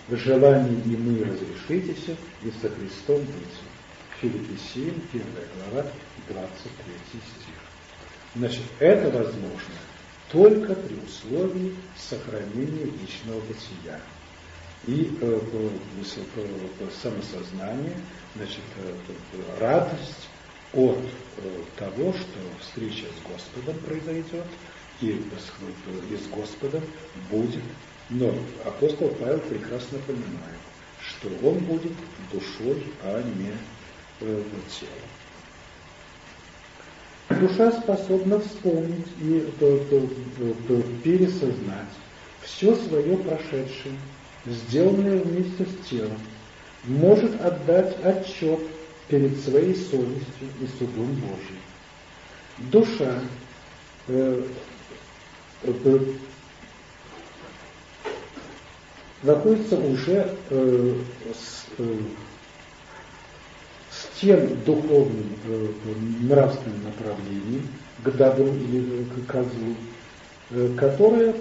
в желании и мы разрешитесь и со Христом быть. Филиппесиям, 1 глава, 23 стих. Значит, это возможно только при условии сохранения личного бытия и э, э, значит, э, радость от э, того, что встреча с Господом произойдет, и, с Господом будет. Но апостол Павел прекрасно понимает, что он будет душой, а не э, телом душа способна вспомнить и пересознать все свое прошедшее, сделанное вместе с телом, может отдать отчет перед своей совестью и судом Божьим. Душа э, э, находится уже э, с, э, с тем духовным э, нравственным направлением к добру или к козлу, которое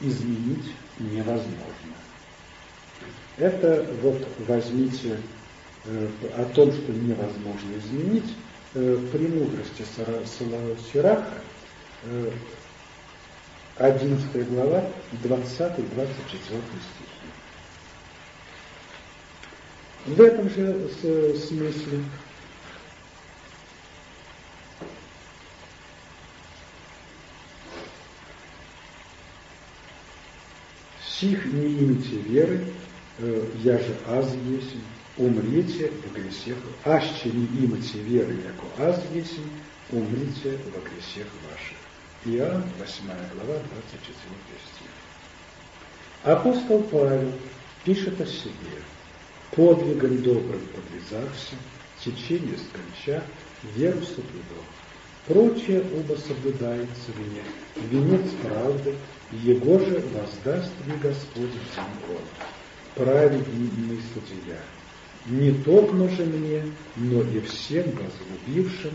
изменить невозможно. Это вот возьмите о том, что невозможно изменить, э, премудрости Сираха, э, 11 глава, 20-24 стихи. В этом же смысле Сих не имите веры, э, я же аз есть, умрите в грехах, аще не имите веры, яко аз есть, умрите во грехах ваших. Иоанн, 8 глава, 24 стих. Апостол Павел пишет о себе. Подвигом добрым подвязався, течение сконча, веру соблюдал. Прочее оба соблюдается мне, венец правды, его же воздаст мне Господь в день праведный судья. Не только же мне, но и всем возлюбившим,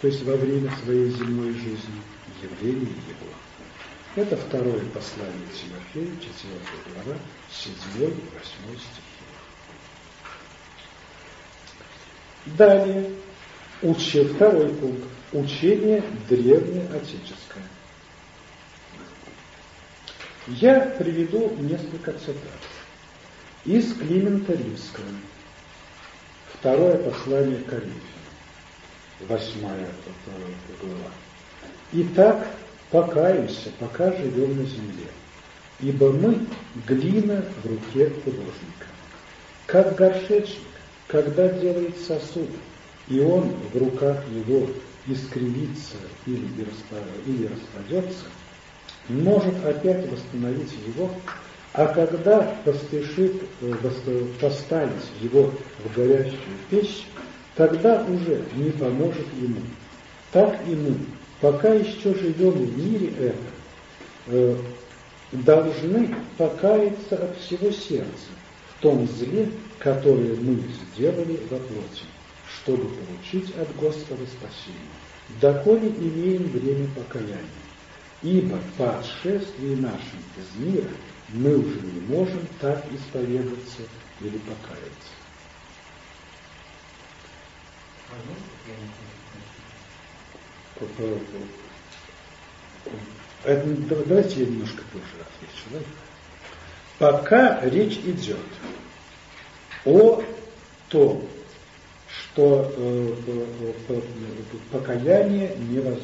то есть во время своей земной жизни, явление Его. Это второе послание Тимофея, 4 глава, 7 и 8 стихи. Далее, учи, второй пункт. Учение древнее отеческое. Я приведу несколько цитат из Климента Римского. Второе послание Коринфянам, восьмая глава. Итак, покаемся, пока живем на земле, ибо мы глина в руке художника. Как горшечник, когда делает сосуд, и он в руках его искривится или, или распадется, может опять восстановить его, а когда поспешит э, поставить его в горящую печь, тогда уже не поможет ему. Так и мы, пока еще живем в мире это, э, должны покаяться от всего сердца в том зле, которое мы сделали во плоти, чтобы получить от Господа спасение. Доколе имеем время покаяния. Ибо по отшествии нашим из мира мы уже не можем так исповедаться или покаяться. Это, давайте я немножко тоже отвечу. Да? Пока речь идет о том, что э, э, покаяние невозможно.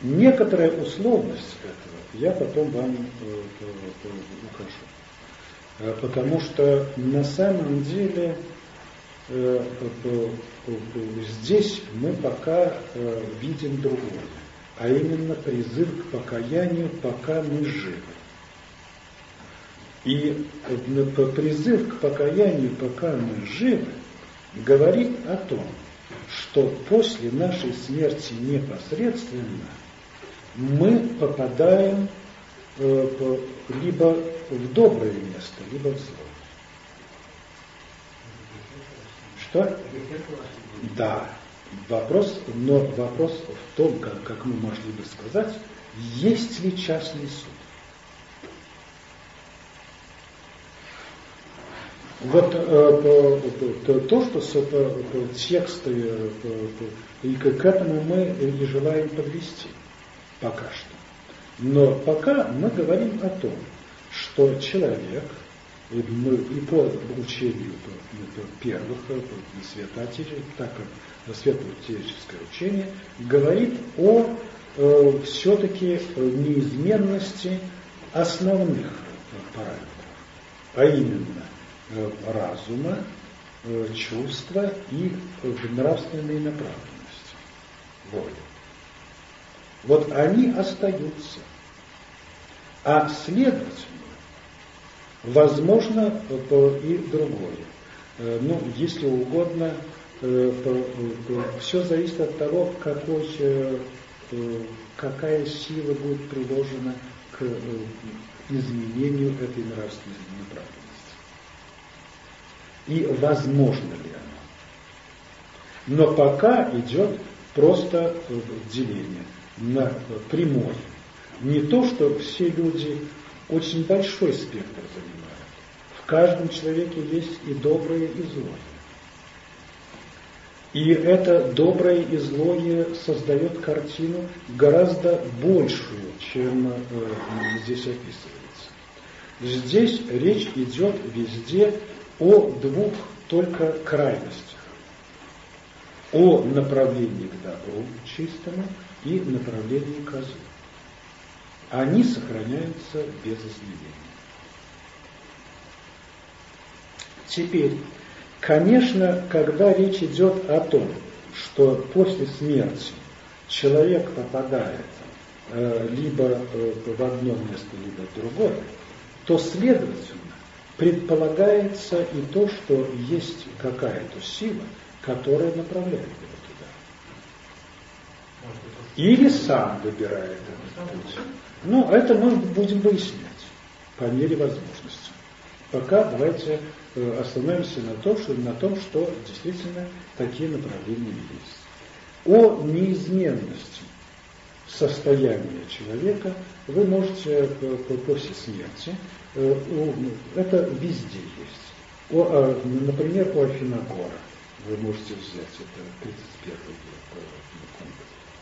Некоторая условность этого я потом вам э, укажу. Потому что на самом деле здесь мы пока видим другое, а именно призыв к покаянию, пока мы живы. И призыв к покаянию, пока мы живы, говорит о том, что после нашей смерти непосредственно мы попадаем э, либо в доброе место, либо в зло. Что? Да. Вопрос, но вопрос в том, как, как мы могли бы сказать, есть ли частный суд. Вот э, то, то, что с, э, тексты, э, и к этому мы и желаем подвести пока что. Но пока мы говорим о том, что человек, и, мы, и по учению первых святоотеческих, так как светоотеческое учение, говорит о э, все-таки неизменности основных параметров, а именно Э, разума, э, чувства и нравственной направленности, воли. Вот они остаются. А следовательно, возможно и другое. Э, ну, если угодно, все зависит от того, какой, какая сила будет приложена к, изменению этой нравственной направленности. И возможно ли оно? Но пока идет просто деление на прямое. Не то, что все люди очень большой спектр каждом человеке есть и доброе, и злое. И это доброе и злое создает картину гораздо большую, чем э, здесь описывается. Здесь речь идет везде о двух только крайностях. О направлении к добру чистому и направлении к злу. Они сохраняются без изменения. Теперь Конечно, когда речь идет о том, что после смерти человек попадает э, либо э, в одно место, либо в другое, то, следовательно, предполагается и то, что есть какая-то сила, которая направляет его туда. Или сам выбирает этот путь. Ну, это мы будем выяснять по мере возможности. Пока давайте остановимся на том, что, на том, что действительно такие направления есть. О неизменности состояния человека вы можете э, после смерти, э, это везде есть. О, а, например, у Афиногора вы можете взять, это 31 пункт,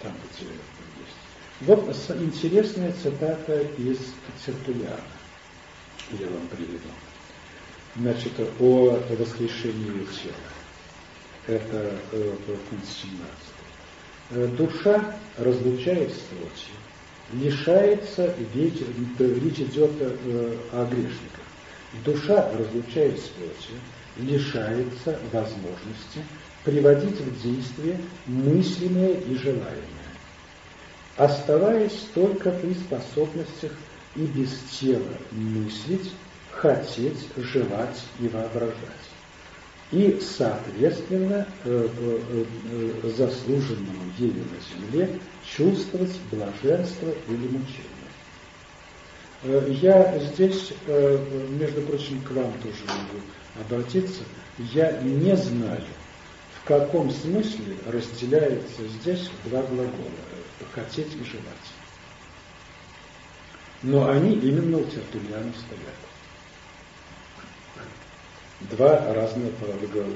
там где есть. Вот интересная цитата из Циркуляра, я вам приведу значит, о воскрешении тела. Это э, пункт 17. Э, душа, разлучаясь с плотью, лишается, речь, речь идет э, о грешниках, душа, разлучаясь с плотью, лишается возможности приводить в действие мысленное и желаемое, оставаясь только при способностях и без тела мыслить хотеть, желать и воображать. И, соответственно, э, э, э, заслуженному ею на земле чувствовать блаженство или мучение. Я здесь, между прочим, к вам тоже могу обратиться. Я не знаю, в каком смысле разделяется здесь два глагола – хотеть и желать. Но они именно у Тертульяна стоят два разных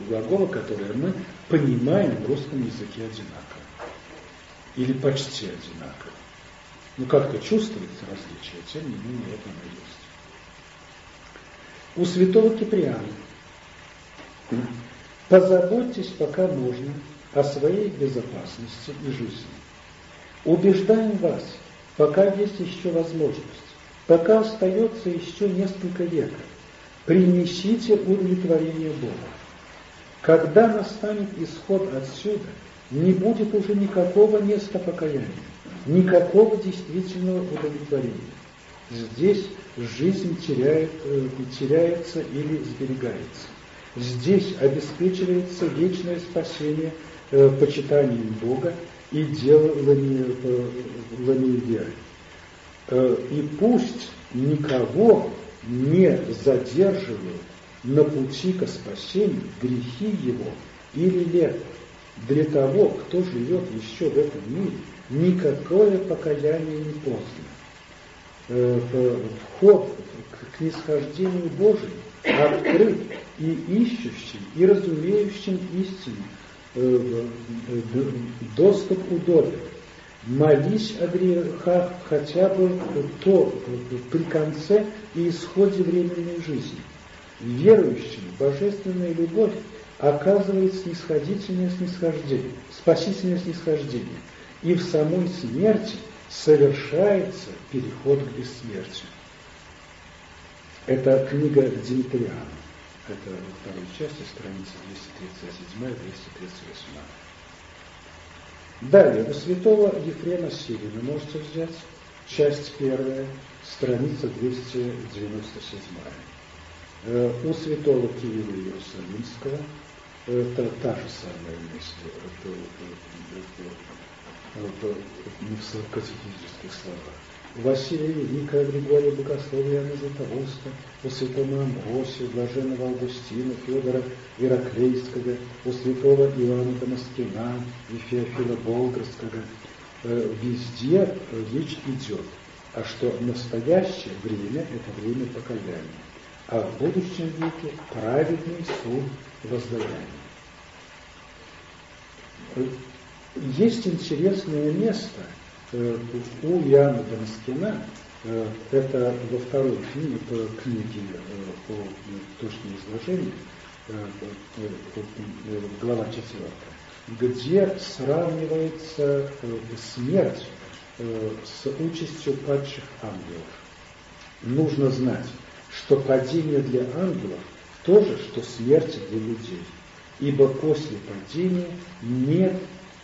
глагола, которые мы понимаем в русском языке одинаково. Или почти одинаково. Ну, как-то чувствуется различие, тем не менее это оно есть. У святого Киприана позаботьтесь, пока можно, о своей безопасности и жизни. Убеждаем вас, пока есть еще возможность, пока остается еще несколько веков, принесите удовлетворение Богу. Когда настанет исход отсюда, не будет уже никакого места покаяния, никакого действительного удовлетворения. Здесь жизнь теряет, э, теряется или сберегается. Здесь обеспечивается вечное спасение э, почитанием Бога и деланием э. Э, и пусть никого не задерживают на пути к спасению грехи его или лето. Для того, кто живет еще в этом мире, никакое покаяние не поздно. Э, вход к нисхождению Божию открыт и ищущим, и разумеющим истину. Э, доступ удобен. Молись о грехах хотя бы то при конце и исходе временной жизни. Верующим божественная любовь оказывает снисходительное снисхождение, спасительное снисхождение. И в самой смерти совершается переход к бессмертию. Это книга Димитриана. Это во второй части, страница 237-238. Далее, у святого Ефрема Сирина можете взять, часть первая, страница 297. Э, у святого Кирилла Иерусалимского это та же самая мысль, это, это, это, это не в катехизических словах. Василия Великого, Григория Богословия, Иоанна Златоуста, у святого Амбросия, Блаженного Августина, Федора Ираклейского, у святого Иоанна Дамаскина и Феофила Болгарского. Э, везде речь идет, а что настоящее время – это время покаяния, а в будущем веке праведный суд воздаяния. Э, есть интересное место – у Иоанна Дамаскина, э, это во второй книге, по книге э, по точному изложению, глава четвертая, где сравнивается смерть с участью падших ангелов. Нужно знать, что падение для ангелов то же, что смерть для людей, ибо после падения нет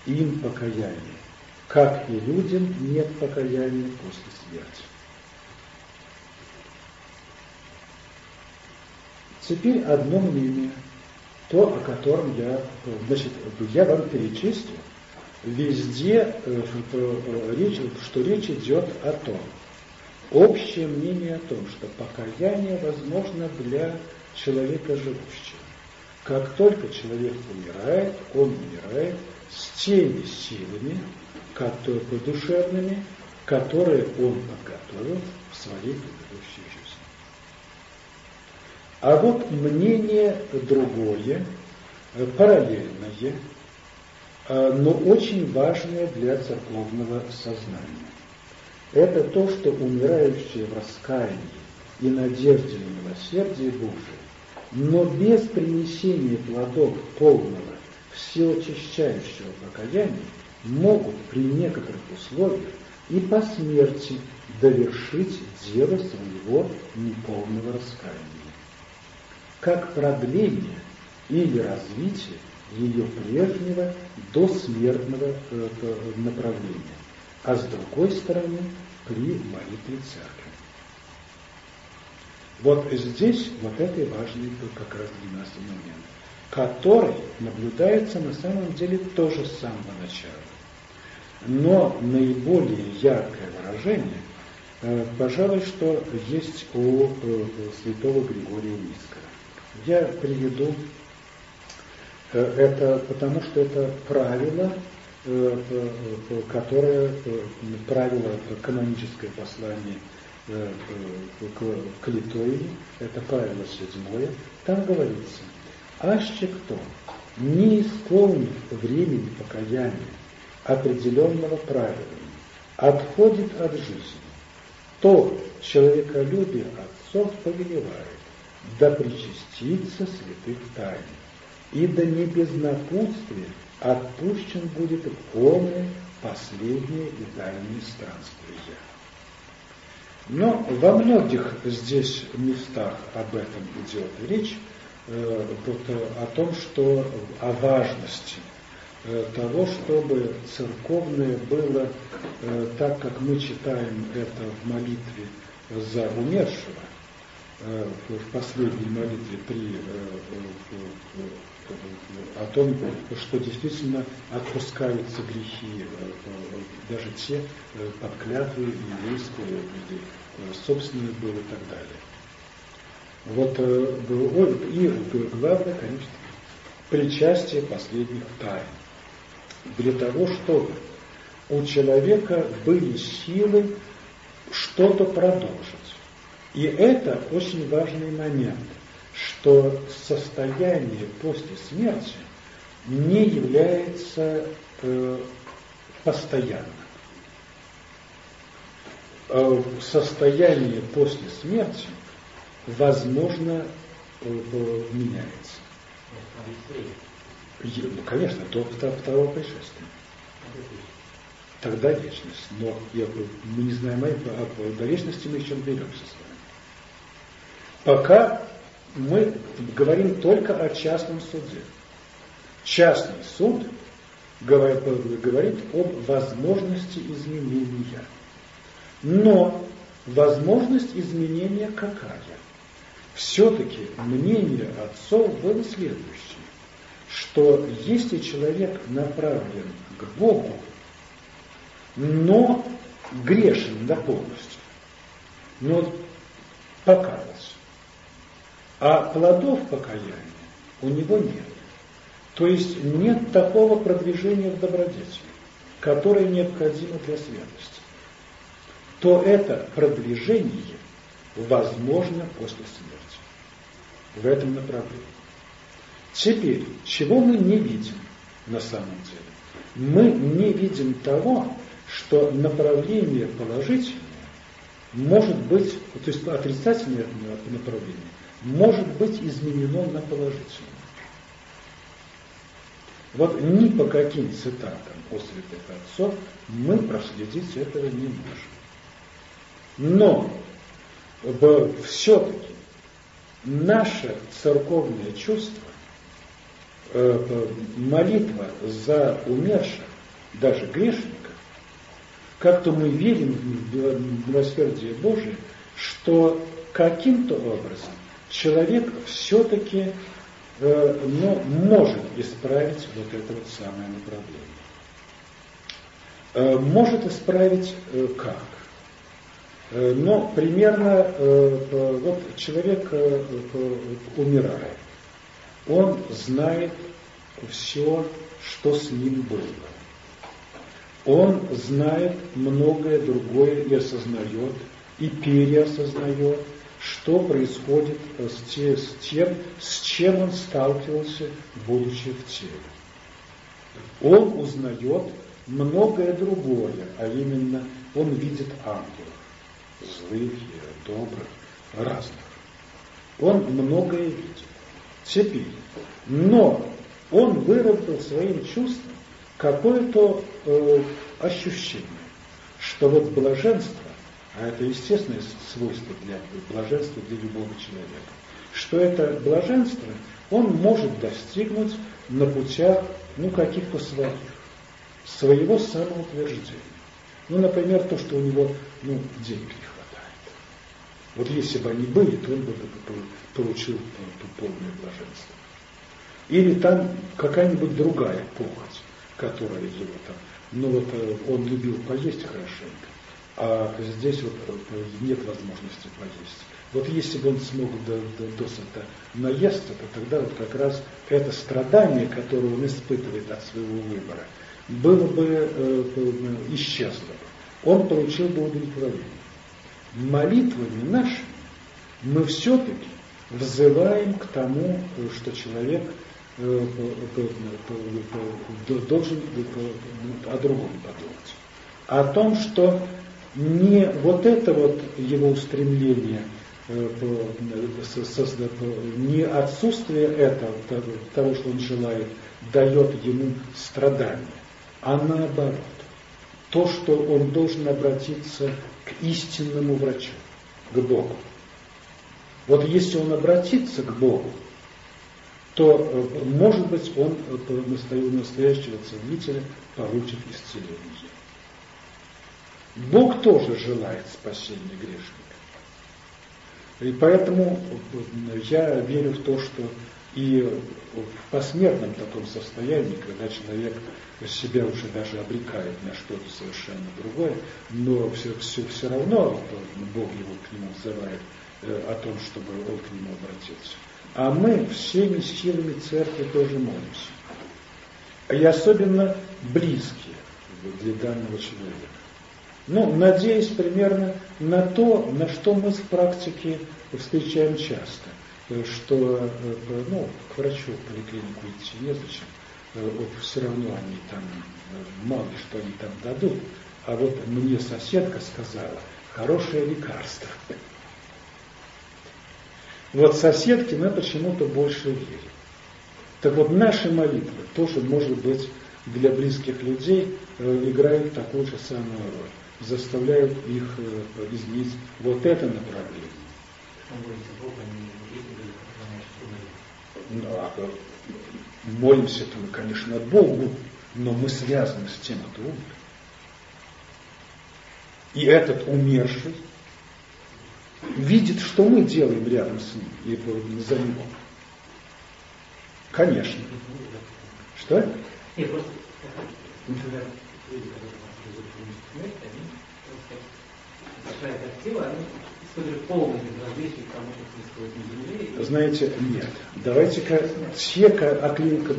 им покаяния как и людям нет покаяния после смерти. Теперь одно мнение, то, о котором я, значит, я вам перечислю, везде э, э, речь, что речь идет о том, общее мнение о том, что покаяние возможно для человека живущего. Как только человек умирает, он умирает с теми силами, которые, душевными, которые он подготовил в своей предыдущей жизни. А вот мнение другое, параллельное, но очень важное для церковного сознания. Это то, что умирающие в раскаянии и надежде на милосердие Божие, но без принесения плодов полного всеочищающего покаяния, могут при некоторых условиях и по смерти довершить дело своего неполного раскаяния, как продление или развитие ее прежнего досмертного э, направления, а с другой стороны при молитве церкви. Вот здесь вот это и важный как раз для нас момент, который наблюдается на самом деле тоже с самого начала. Но наиболее яркое выражение, э, пожалуй, что есть у э, святого Григория Низкого. Я приведу э, это, потому что это правило, которое, правило каноническое послание к Литоине, это правило седьмое, там говорится, аще кто, не исполнив времени покаяния, определенного правила, отходит от жизни, то человеколюбие отцов повелевает, да причастится святых тайн, и да не без напутствия отпущен будет полное последнее и дальние странствия. Но во многих здесь местах об этом идет речь, э, вот, о том, что о важности Э, того, чтобы церковное было э, так, как мы читаем это в молитве за умершего, э, в последней молитве при о том, что действительно отпускаются грехи, даже те под клятвы еврейскую или собственные было и так далее. Вот и главное, конечно, причастие последних тайн для того, чтобы у человека были силы что-то продолжить. И это очень важный момент, что состояние после смерти не является э, постоянным. Э, состояние после смерти, возможно, э, э меняется. Ну, конечно, до второго пришествия. Тогда вечность. Но я, мы не знаем, а до вечности мы еще доберемся с вами. Пока мы говорим только о частном суде. Частный суд говорит, говорит об возможности изменения. Но возможность изменения какая? Все-таки мнение отцов было следующее что если человек направлен к Богу, но грешен до полностью, но покаялся. А плодов покаяния у него нет. То есть нет такого продвижения в добродетели, которое необходимо для святости. То это продвижение возможно после смерти. В этом направлении. Теперь, чего мы не видим на самом деле? Мы не видим того, что направление положительное может быть, то есть отрицательное направление, может быть изменено на положительное. Вот ни по каким цитатам о святых отцов мы проследить этого не можем. Но все-таки наше церковное чувство, э, молитва за умерших, даже грешников, как-то мы верим в милосердие Божие, что каким-то образом человек все-таки э, ну, может исправить вот это вот самое направление. Э, может исправить э, как? Э, но примерно э, вот человек э, умирает. Он знает все, что с ним было. Он знает многое другое и осознает, и переосознает, что происходит с, с тем, с чем он сталкивался, будучи в теле. Он узнает многое другое, а именно он видит ангелов злых, добрых, разных. Он многое видит. Теперь, но он выработал своим чувством какое-то э, ощущение, что вот блаженство, а это естественное свойство для блаженства для любого человека, что это блаженство он может достигнуть на путях ну, каких-то своих, своего самоутверждения. Ну, например, то, что у него ну, хватает. Вот если бы они были, то он бы получил полное блаженство. Или там какая-нибудь другая похоть, которая его там. Ну вот э, он любил поесть хорошенько, а здесь вот э, нет возможности поесть. Вот если бы он смог до, до, досыта наесться, то тогда вот как раз это страдание, которое он испытывает от своего выбора, было бы э, э, исчезло. Он получил бы удовлетворение. Молитвами нашими мы все-таки взываем к тому, что человек э, должен о другом подумать. О том, что не вот это вот его устремление, не отсутствие этого, того, что он желает, дает ему страдания, а наоборот. То, что он должен обратиться к истинному врачу, к Богу. Вот если он обратится к Богу, то, э, может быть, он э, настоящего целителя получит исцеление. Бог тоже желает спасения грешника. И поэтому э, я верю в то, что и в посмертном таком состоянии, когда человек себя уже даже обрекает на что-то совершенно другое, но все, все, все равно Бог его к нему взывает э, о том, чтобы он к нему обратился. А мы всеми силами церкви тоже молимся. И особенно близкие для данного человека. Ну, надеясь примерно на то, на что мы в практике встречаем часто – что э, э, ну, к врачу в поликлинику идти незачем, все равно они там, мало что они там дадут, а вот мне соседка сказала, хорошее лекарство. Вот соседки мы почему-то больше верим. Так вот наши молитвы тоже, может быть, для близких людей играют такую же самую роль, заставляют их изменить вот это направление. Молимся-то мы, конечно, Богу, но мы связаны с тем, кто умер. И этот умерший видит, что мы делаем рядом с ним и за него. Конечно. Что? Нет, просто люди, которые Знаете, нет. Давайте-ка все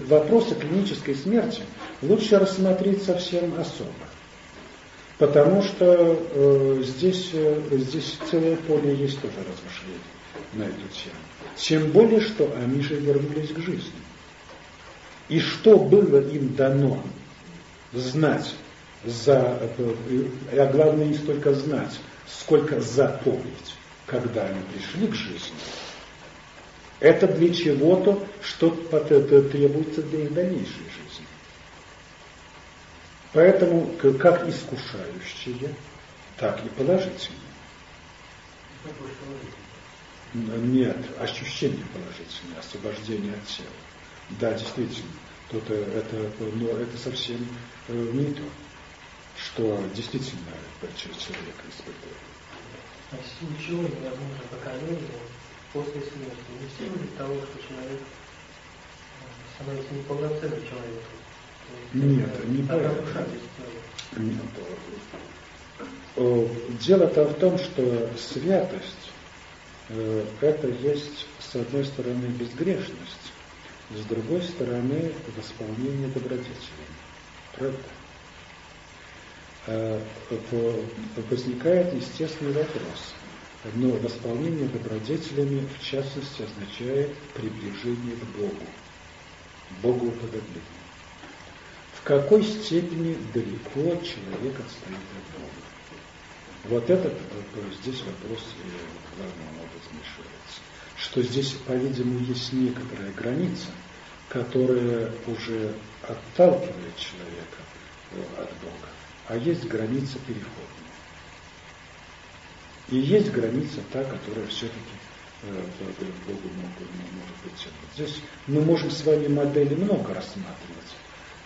вопросы клинической смерти лучше рассмотреть совсем особо. Потому что э, здесь, э, здесь целое поле есть тоже размышлений на эту тему. Тем более, что они же вернулись к жизни. И что было им дано знать за, а главное не столько знать, сколько запомнить, когда они пришли к жизни. Это для чего-то, что требуется для их дальнейшей жизни. Поэтому как искушающие, так и положительные. Нет, ощущение положительное, освобождение от тела. Да, действительно, тут это, но это совсем э, не то, что действительно человек испытывает. А ничего невозможно поколение после смерти. Не в силу того, что человек э, становится неполноценным человеком. Нет, не поэтому. Э, дело-то в том, что святость э, это есть, с одной стороны, безгрешность, с другой стороны, восполнение добродетелей. Правда? Э, возникает естественный вопрос. Но восполнение добродетелями, в частности, означает приближение к Богу, Богу уподобление какой степени далеко человек отстоит от Бога. Вот этот здесь вопрос главным образом решается. Что здесь, по-видимому, есть некоторая граница, которая уже отталкивает человека э, от Бога, а есть граница переходная. И есть граница та, которая все-таки э, Богу может быть. Здесь мы можем с вами модели много рассматривать.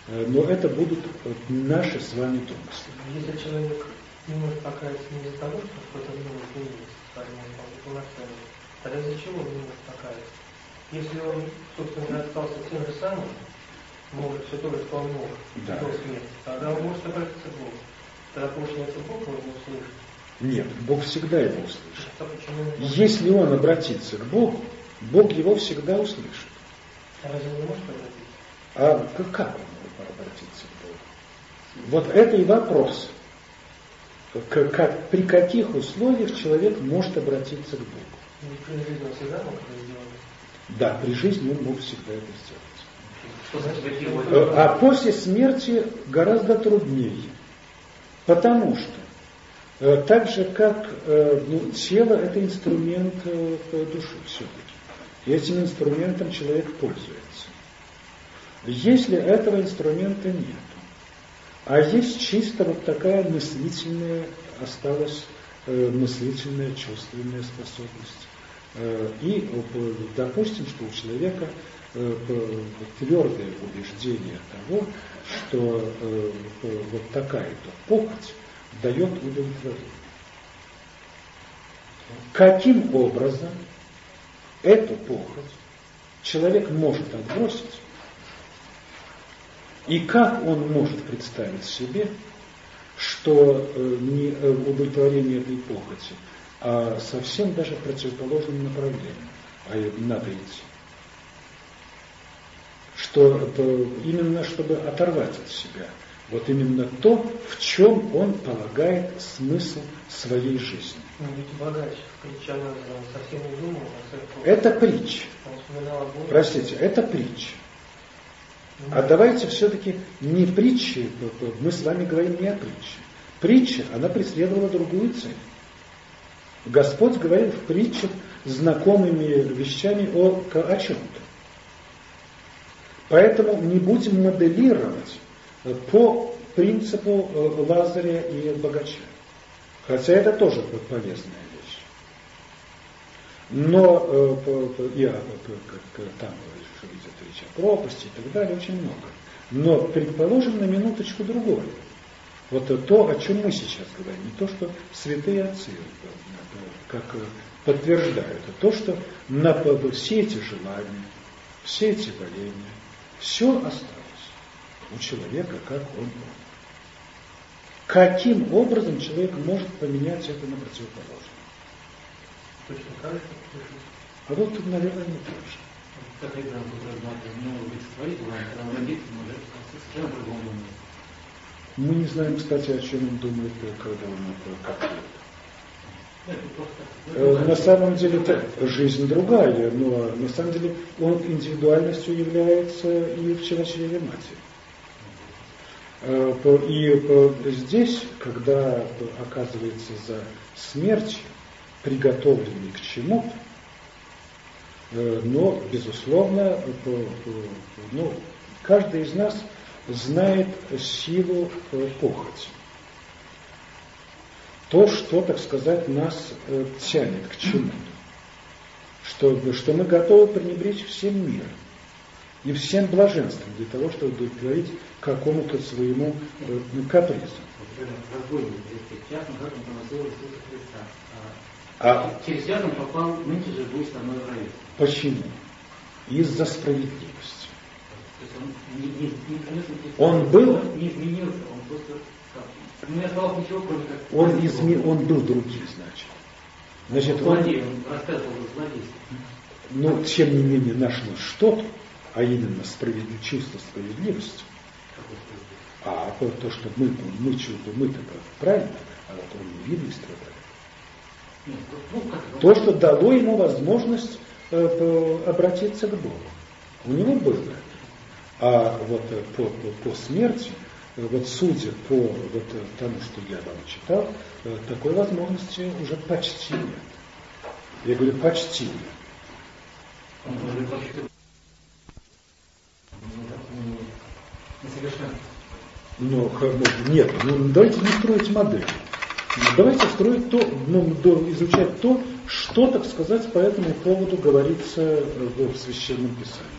Э, но это будут э, наши с вами домыслы. Если человек не может покаяться не из-за того, что в нем изменилось, полноценно, тогда из-за чего он не может покаяться? Если он, собственно, остался тем же самым, может он мог да. до смерти, тогда он может обратиться к Богу. Тогда получается Бог его услышит. Нет, Бог всегда его услышит. Если он обратится к Богу, Бог его всегда услышит. А разве он не может обратиться? А как он? обратиться к Богу? Вот это и вопрос. Как, как, при каких условиях человек может обратиться к Богу? При жизни он всегда мог это сделать? Да, при жизни он мог всегда это сделать. А после смерти гораздо труднее. Потому что э, так же, как э, ну, тело – это инструмент э, души все-таки. Этим инструментом человек пользуется. Если этого инструмента нет, а есть чисто вот такая мыслительная, осталась э, мыслительная, чувственная способность. Э, и э, допустим, что у человека э, твердое убеждение того, что э, вот такая-то похоть дает удовлетворение. Каким образом эту похоть человек может отбросить, и как он может представить себе, что э, не э, удовлетворение этой похоти, а совсем даже противоположном направлении, а надо идти. Что именно чтобы оторвать от себя вот именно то, в чем он полагает смысл своей жизни. Но ну, ведь богач, притча совсем не думал. Это притча. Простите, это притча. А давайте все-таки не притчи, мы с вами говорим не о притче. Притча, она преследовала другую цель. Господь говорил в притчах знакомыми вещами о, о чем-то. Поэтому не будем моделировать по принципу э, Лазаря и богача. Хотя это тоже полезная вещь. Но э, я там идет речь о пропасти и так далее, очень много. Но предположим на минуточку другое. Вот то, о чем мы сейчас говорим, не то, что святые отцы как подтверждают, а то, что на все эти желания, все эти боления, все осталось у человека, как он был. Каким образом человек может поменять это на противоположное? Точно так же, А вот тут, наверное, не так же. Как это сотворить, когда мы не знаем, кстати, о чем он думает, когда он это как Это просто так. Э, На самом деле это жизнь другая, но на самом деле он индивидуальностью является и в чреве матери. Э, И по- здесь, когда оказывается за смертью, приготовленный к чему-то, э, но, безусловно, ну, каждый из нас знает силу э, похоти. То, что, так сказать, нас э, тянет к чему-то. Что, что мы готовы пренебречь всем миром и всем блаженством для того, чтобы удовлетворить какому-то своему э, капризу. Христа. А А через он попал, нынче же будет со мной в раю. почему? Из-за справедливости. Он был? Не изменился, он просто ну, не осталось ничего, кроме как... Он, изме... он был другим, значит. Значит, он, Злодей, он рассказывал о злодействе. но тем не менее нашел что-то, а именно справедлив... чувство справедливости, а то, то, что мы, мы чувство, мы-то правильно, а вот он не видно страдает. Нет, ну, как, То, что дало ему возможность э, обратиться к Богу. У него было. А вот э, по, по, по смерти, вот судя по вот э, тому, что я вам читал, э, такой возможности уже почти нет. Я говорю, почти нет. Ну, ну. Но ну, нет, ну давайте не строить модель. Давайте строить то, ну, изучать то, что, так сказать, по этому поводу говорится э, в Священном Писании.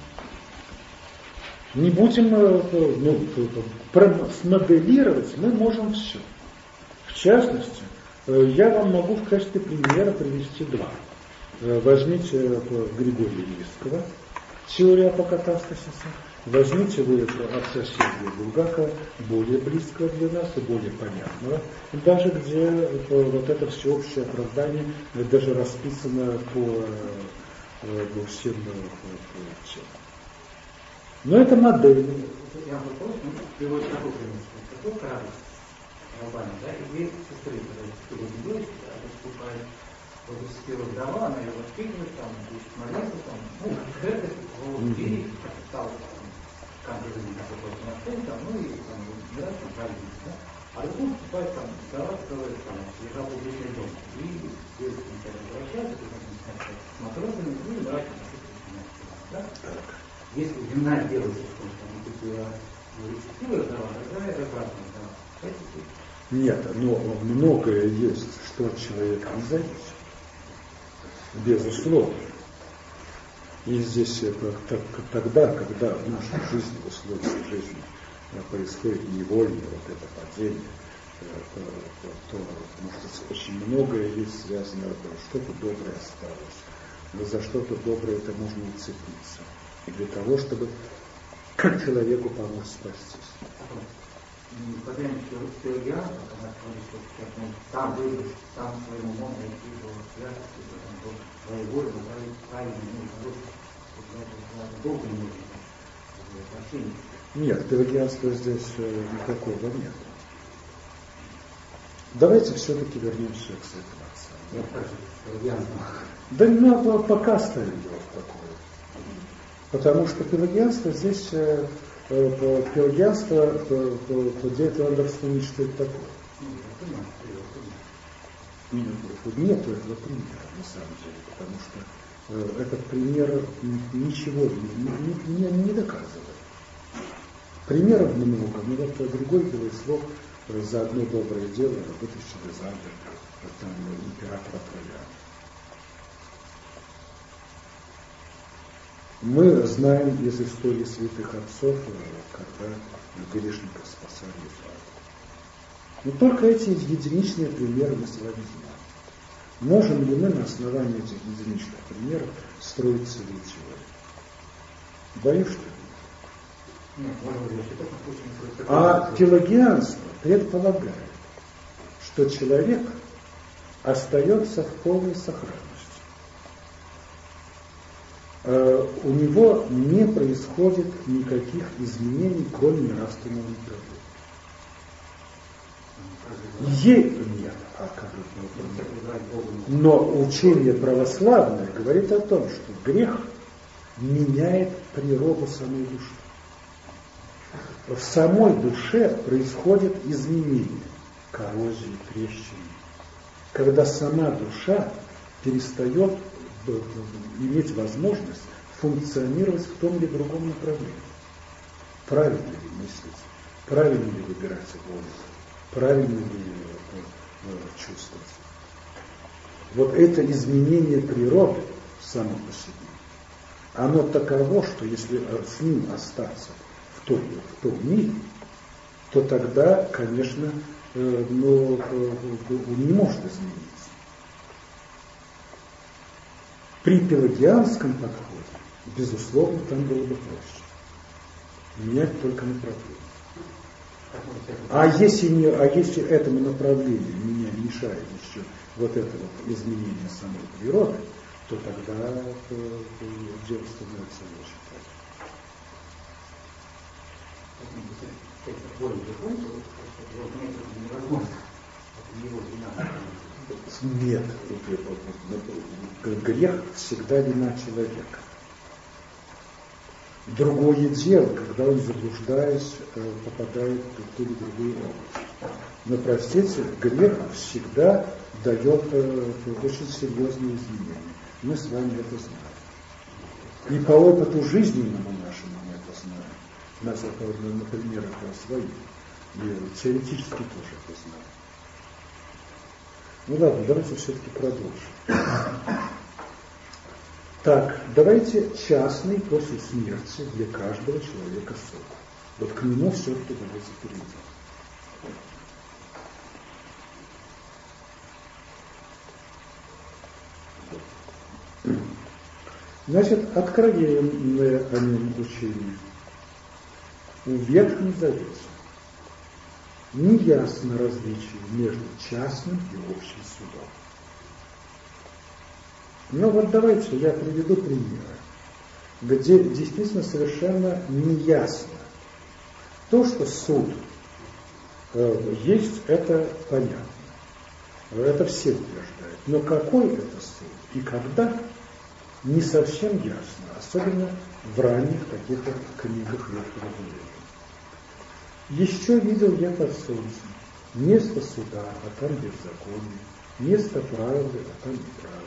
Не будем э, ну, смоделировать, мы можем все. В частности, э, я вам могу в качестве примера привести два. Э, Возьмите Григория Римского, теория апокатастасиса. Возьмите вы отца Сергия Булгака, более близкого для нас и более понятного, даже где вот это всеобщее оправдание даже расписано по всем темам. Но это модель. Ну, да, и вот из первых дома, она ее воспитывает, там, будет молиться, там, ну, это, вот, и стал там, день какой-то машин, там, ну, и там, умирать, там, правильно, да. А другой вступает там, вдова, которая там, лежал публичный дом, и начинает возвращаться, то есть, начинает с матросами, ну, и брать, да. Если вина делается, что там купила рецептуры, да, тогда это да. Хотите? Нет, но многое есть, что от человека не зависит. Безусловно. И здесь это так- тогда, когда в нашей жизни, в условиях жизни э, происходит невольное вот это падение, э, то, может быть, очень многое есть связано, э, что-то доброе осталось. Но за что-то доброе это можно уцепиться. И для того, чтобы как человеку помочь спастись. Ну. Нет, пелагианства здесь э, никакого нет. Давайте все-таки вернемся к святым отцам. Ну, Да надо пока оставим его. Потому что пелагианство здесь, э, э, пелагианство, э, деятелю надо вспомнить, что это такое. Нет, этого примера, на самом деле, потому что э, этот пример ничего не, не- не- не доказывает. Примеров много, но вот другой белый слов э, за одно доброе дело вытащили за э, там, императора Трояна. Мы знаем из истории святых отцов, э, когда грешников спасали из. Но только эти единичные примеры мы с вами знаем. Можем ли мы на основании этих единичных примеров строить целую теорию? Боюсь, что нет. А пелагианство предполагает, что человек остается в полной сохранности. Э, у него не происходит никаких изменений, кроме нравственного направления. Ей нет, а Но учение православное говорит о том, что грех меняет природу самой души. В самой душе происходит изменение, коррозии, трещины. Когда сама душа перестает иметь возможность функционировать в том или другом направлении. Правильно ли мыслить, правильно ли выбирать голос, правильно ли э, э, чувствовать. Вот это изменение природы само по себе, оно таково, что если с ним остаться в том, в том мире, то тогда, конечно, ну, он не может измениться. При пелагианском подходе, безусловно, там было бы проще. Менять только направление. А если, не, а если этому направлению меня мешает еще вот это вот изменение самой природы, то тогда дело становится очень Нет, грех всегда вина человека. Другое дело, когда он, заблуждаясь, э, попадает в ту или другую область. Но, простите, грех всегда дает э, очень серьезные изменения. Мы с вами это знаем. И по опыту жизненному нашему мы это знаем. Нас это, например, это свои. И теоретически тоже это знаем. Ну ладно, давайте все-таки продолжим. Так, давайте частный после смерти для каждого человека суд. Вот к нему все-таки давайте перейдем. Значит, откровенное о нем учение. У Ветхом Завете неясно различие между частным и общим судом. Ну вот давайте я приведу примеры, где действительно совершенно неясно. То, что суд э, есть, это понятно. Это все утверждают. Но какой это суд и когда, не совсем ясно, особенно в ранних таких вот книгах Ветхого Завета. Еще видел я под солнцем место суда, а там беззаконие, место правды, а там неправда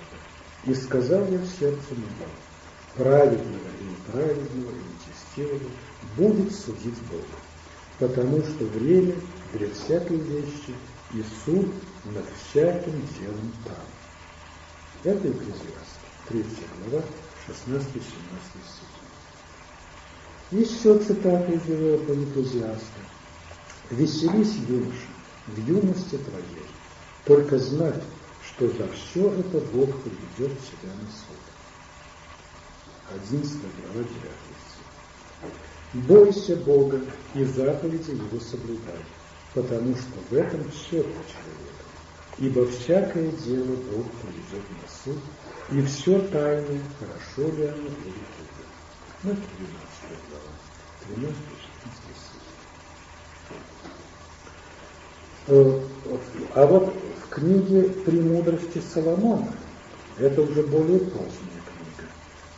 и сказал я в сердце моем, праведного и неправедного и нечестивого будет судить Бог, потому что время для всякой вещи и суд над всяким делом там. Это Экклезиаст, 3 глава, 16-17 стих. Еще цитата из Экклезиаста. «Веселись, юноша, в юности твоей, только знать, что за все это Бог приведет себя на суд. 11 глава 9 Бойся Бога и заповеди Его соблюдай, потому что в этом все для человека. Ибо всякое дело Бог приведет на суд, и все тайное, хорошо ли оно или худо. Ну, это 12 глава, 13 14 А вот в книге «Премудрости Соломона», это уже более поздняя книга,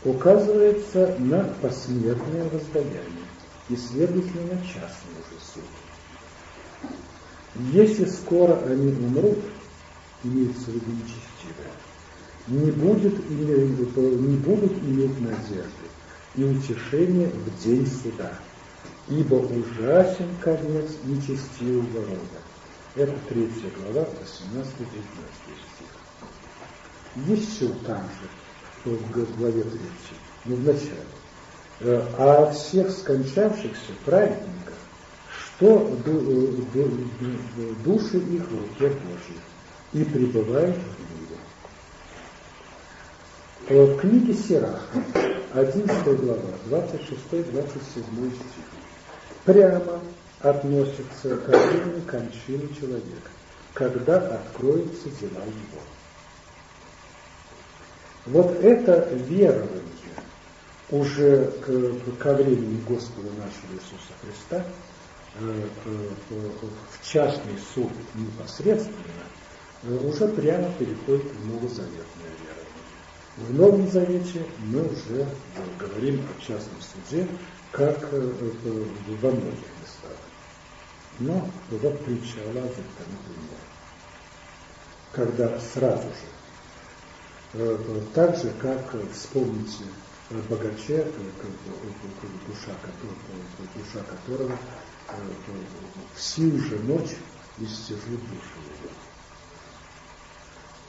указывается на посмертное воздаяние и, следовательно, на частный уже суд. Если скоро они умрут, имеется в виду нечестивые, не, будет не будут иметь надежды и утешения в день суда, ибо ужасен конец нечестивого рода это третья глава, 18-19 стих. Еще там же, в главе 3, ну в начале. «Э, а всех скончавшихся праведников, что э, души их в руке Божьей, и пребывают в мире. В книге Сираха, 11 глава, 26-27 стих. Прямо относится к времени кончины человека, когда откроются дела его. Вот это верование уже к, ко времени Господа нашего Иисуса Христа э, э, в частный суд непосредственно э, уже прямо переходит в новозаветное верование. В Новом Завете мы уже говорим о частном суде, как во многих местах. Но вот притча о Лазаре, например, когда сразу же Э, так же, как, э, вспомните, э, богаче, душа, душа которого всю же ночь истяжут душу его.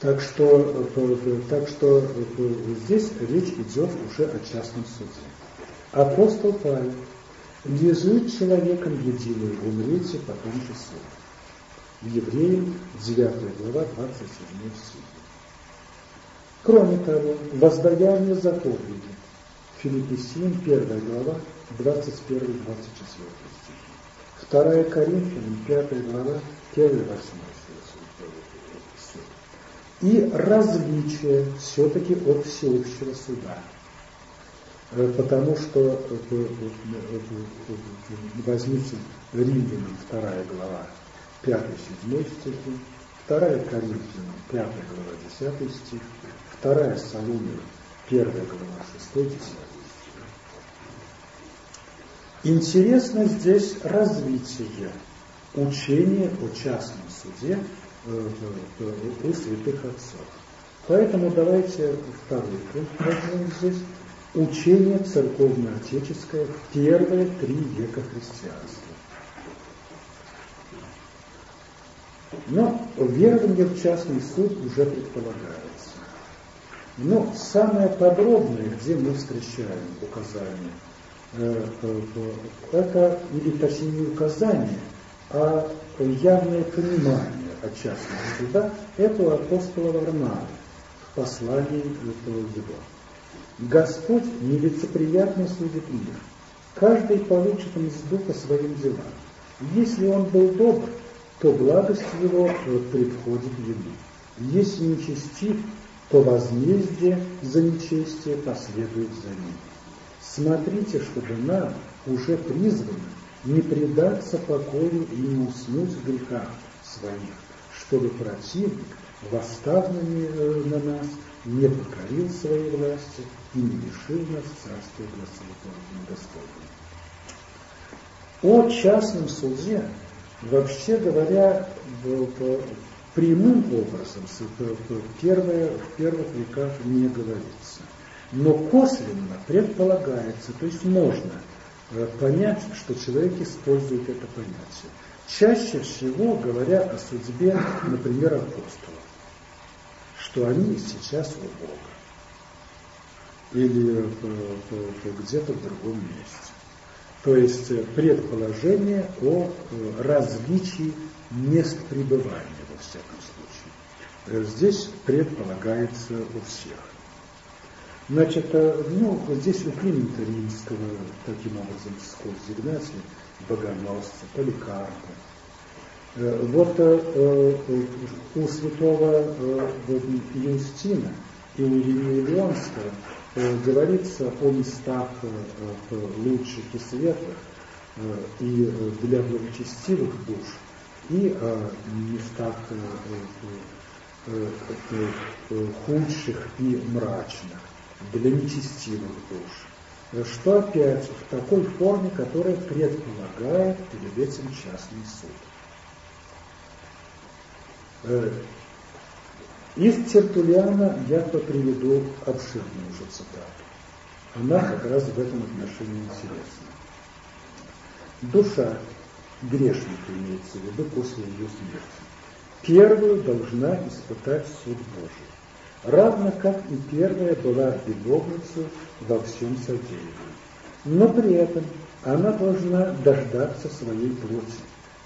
Так что, так что здесь речь идет уже о частном суде. Апостол Павел, лежит человеком единым, умрете, потом же суд. В Евреям 9 глава 27 стих. Кроме того, воздаяние заповеди. Филиппесим, 1 глава, 21-24 стихи. 2 Коринфянам, 5 глава, 1-8 стих. И различие все-таки от всеобщего суда. Э, потому что, э, э, возьмите Римлянам, 2 глава, 5-7 стихи, 2 Коринфянам, 5 глава, 10 стих, Вторая Соломина, первая глава, шестой, десятый Интересно здесь развитие учения о частном суде у святых отцов. Поэтому давайте второй пункт возьмем здесь. Учение церковно-отеческое в первые три века христианства. Но верование в частный суд уже предполагает. Но самое подробное, где мы встречаем указания, э, э, это, или точнее не указание, а явное понимание о частности суда, это у апостола Варнава в послании его. Господь нелицеприятно судит мир. Каждый получит мзду по своим делам. Если он был добр, то благость его предходит ему. Если нечестив, то возмездие за нечестие последует за ним. Смотрите, чтобы нам, уже призваны, не предаться покою и не уснуть в грехах своих, чтобы противник, восставленный э, на нас, не покорил своей власти и не лишил нас царствия Господня. О частном суде, вообще говоря, прямым образом в, первые, в первых веках не говорится. Но косвенно предполагается, то есть можно э, понять, что человек использует это понятие. Чаще всего говоря о судьбе, например, апостолов, что они сейчас у Бога или где-то в другом месте. То есть предположение о э, различии мест пребывания всяком случае. Э, здесь предполагается у всех. Значит, э, ну, здесь у Климента Римского, таким образом, сквозь Игнатия, богоносца, Поликарпа. Э, вот у святого Юстина и у Еремия Леонского говорится о местах лучших и светлых и для благочестивых душ, и о местах э, э, э, худших и мрачных, для нечестивых душ. Что опять в такой форме, которая предполагает перед этим частный суд. Из Тертулиана я приведу обширную уже цитату. Она как раз в этом отношении интересна. Душа грешника имеется в виду после ее смерти. Первую должна испытать суд Божий, равно как и первая была виновницей во всем содеянном. Но при этом она должна дождаться своей плоти,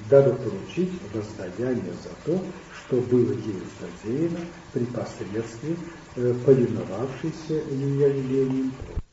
дабы поручить воздаяние за то, что было ею содеяно при посредстве э, повиновавшейся ее велением плоти.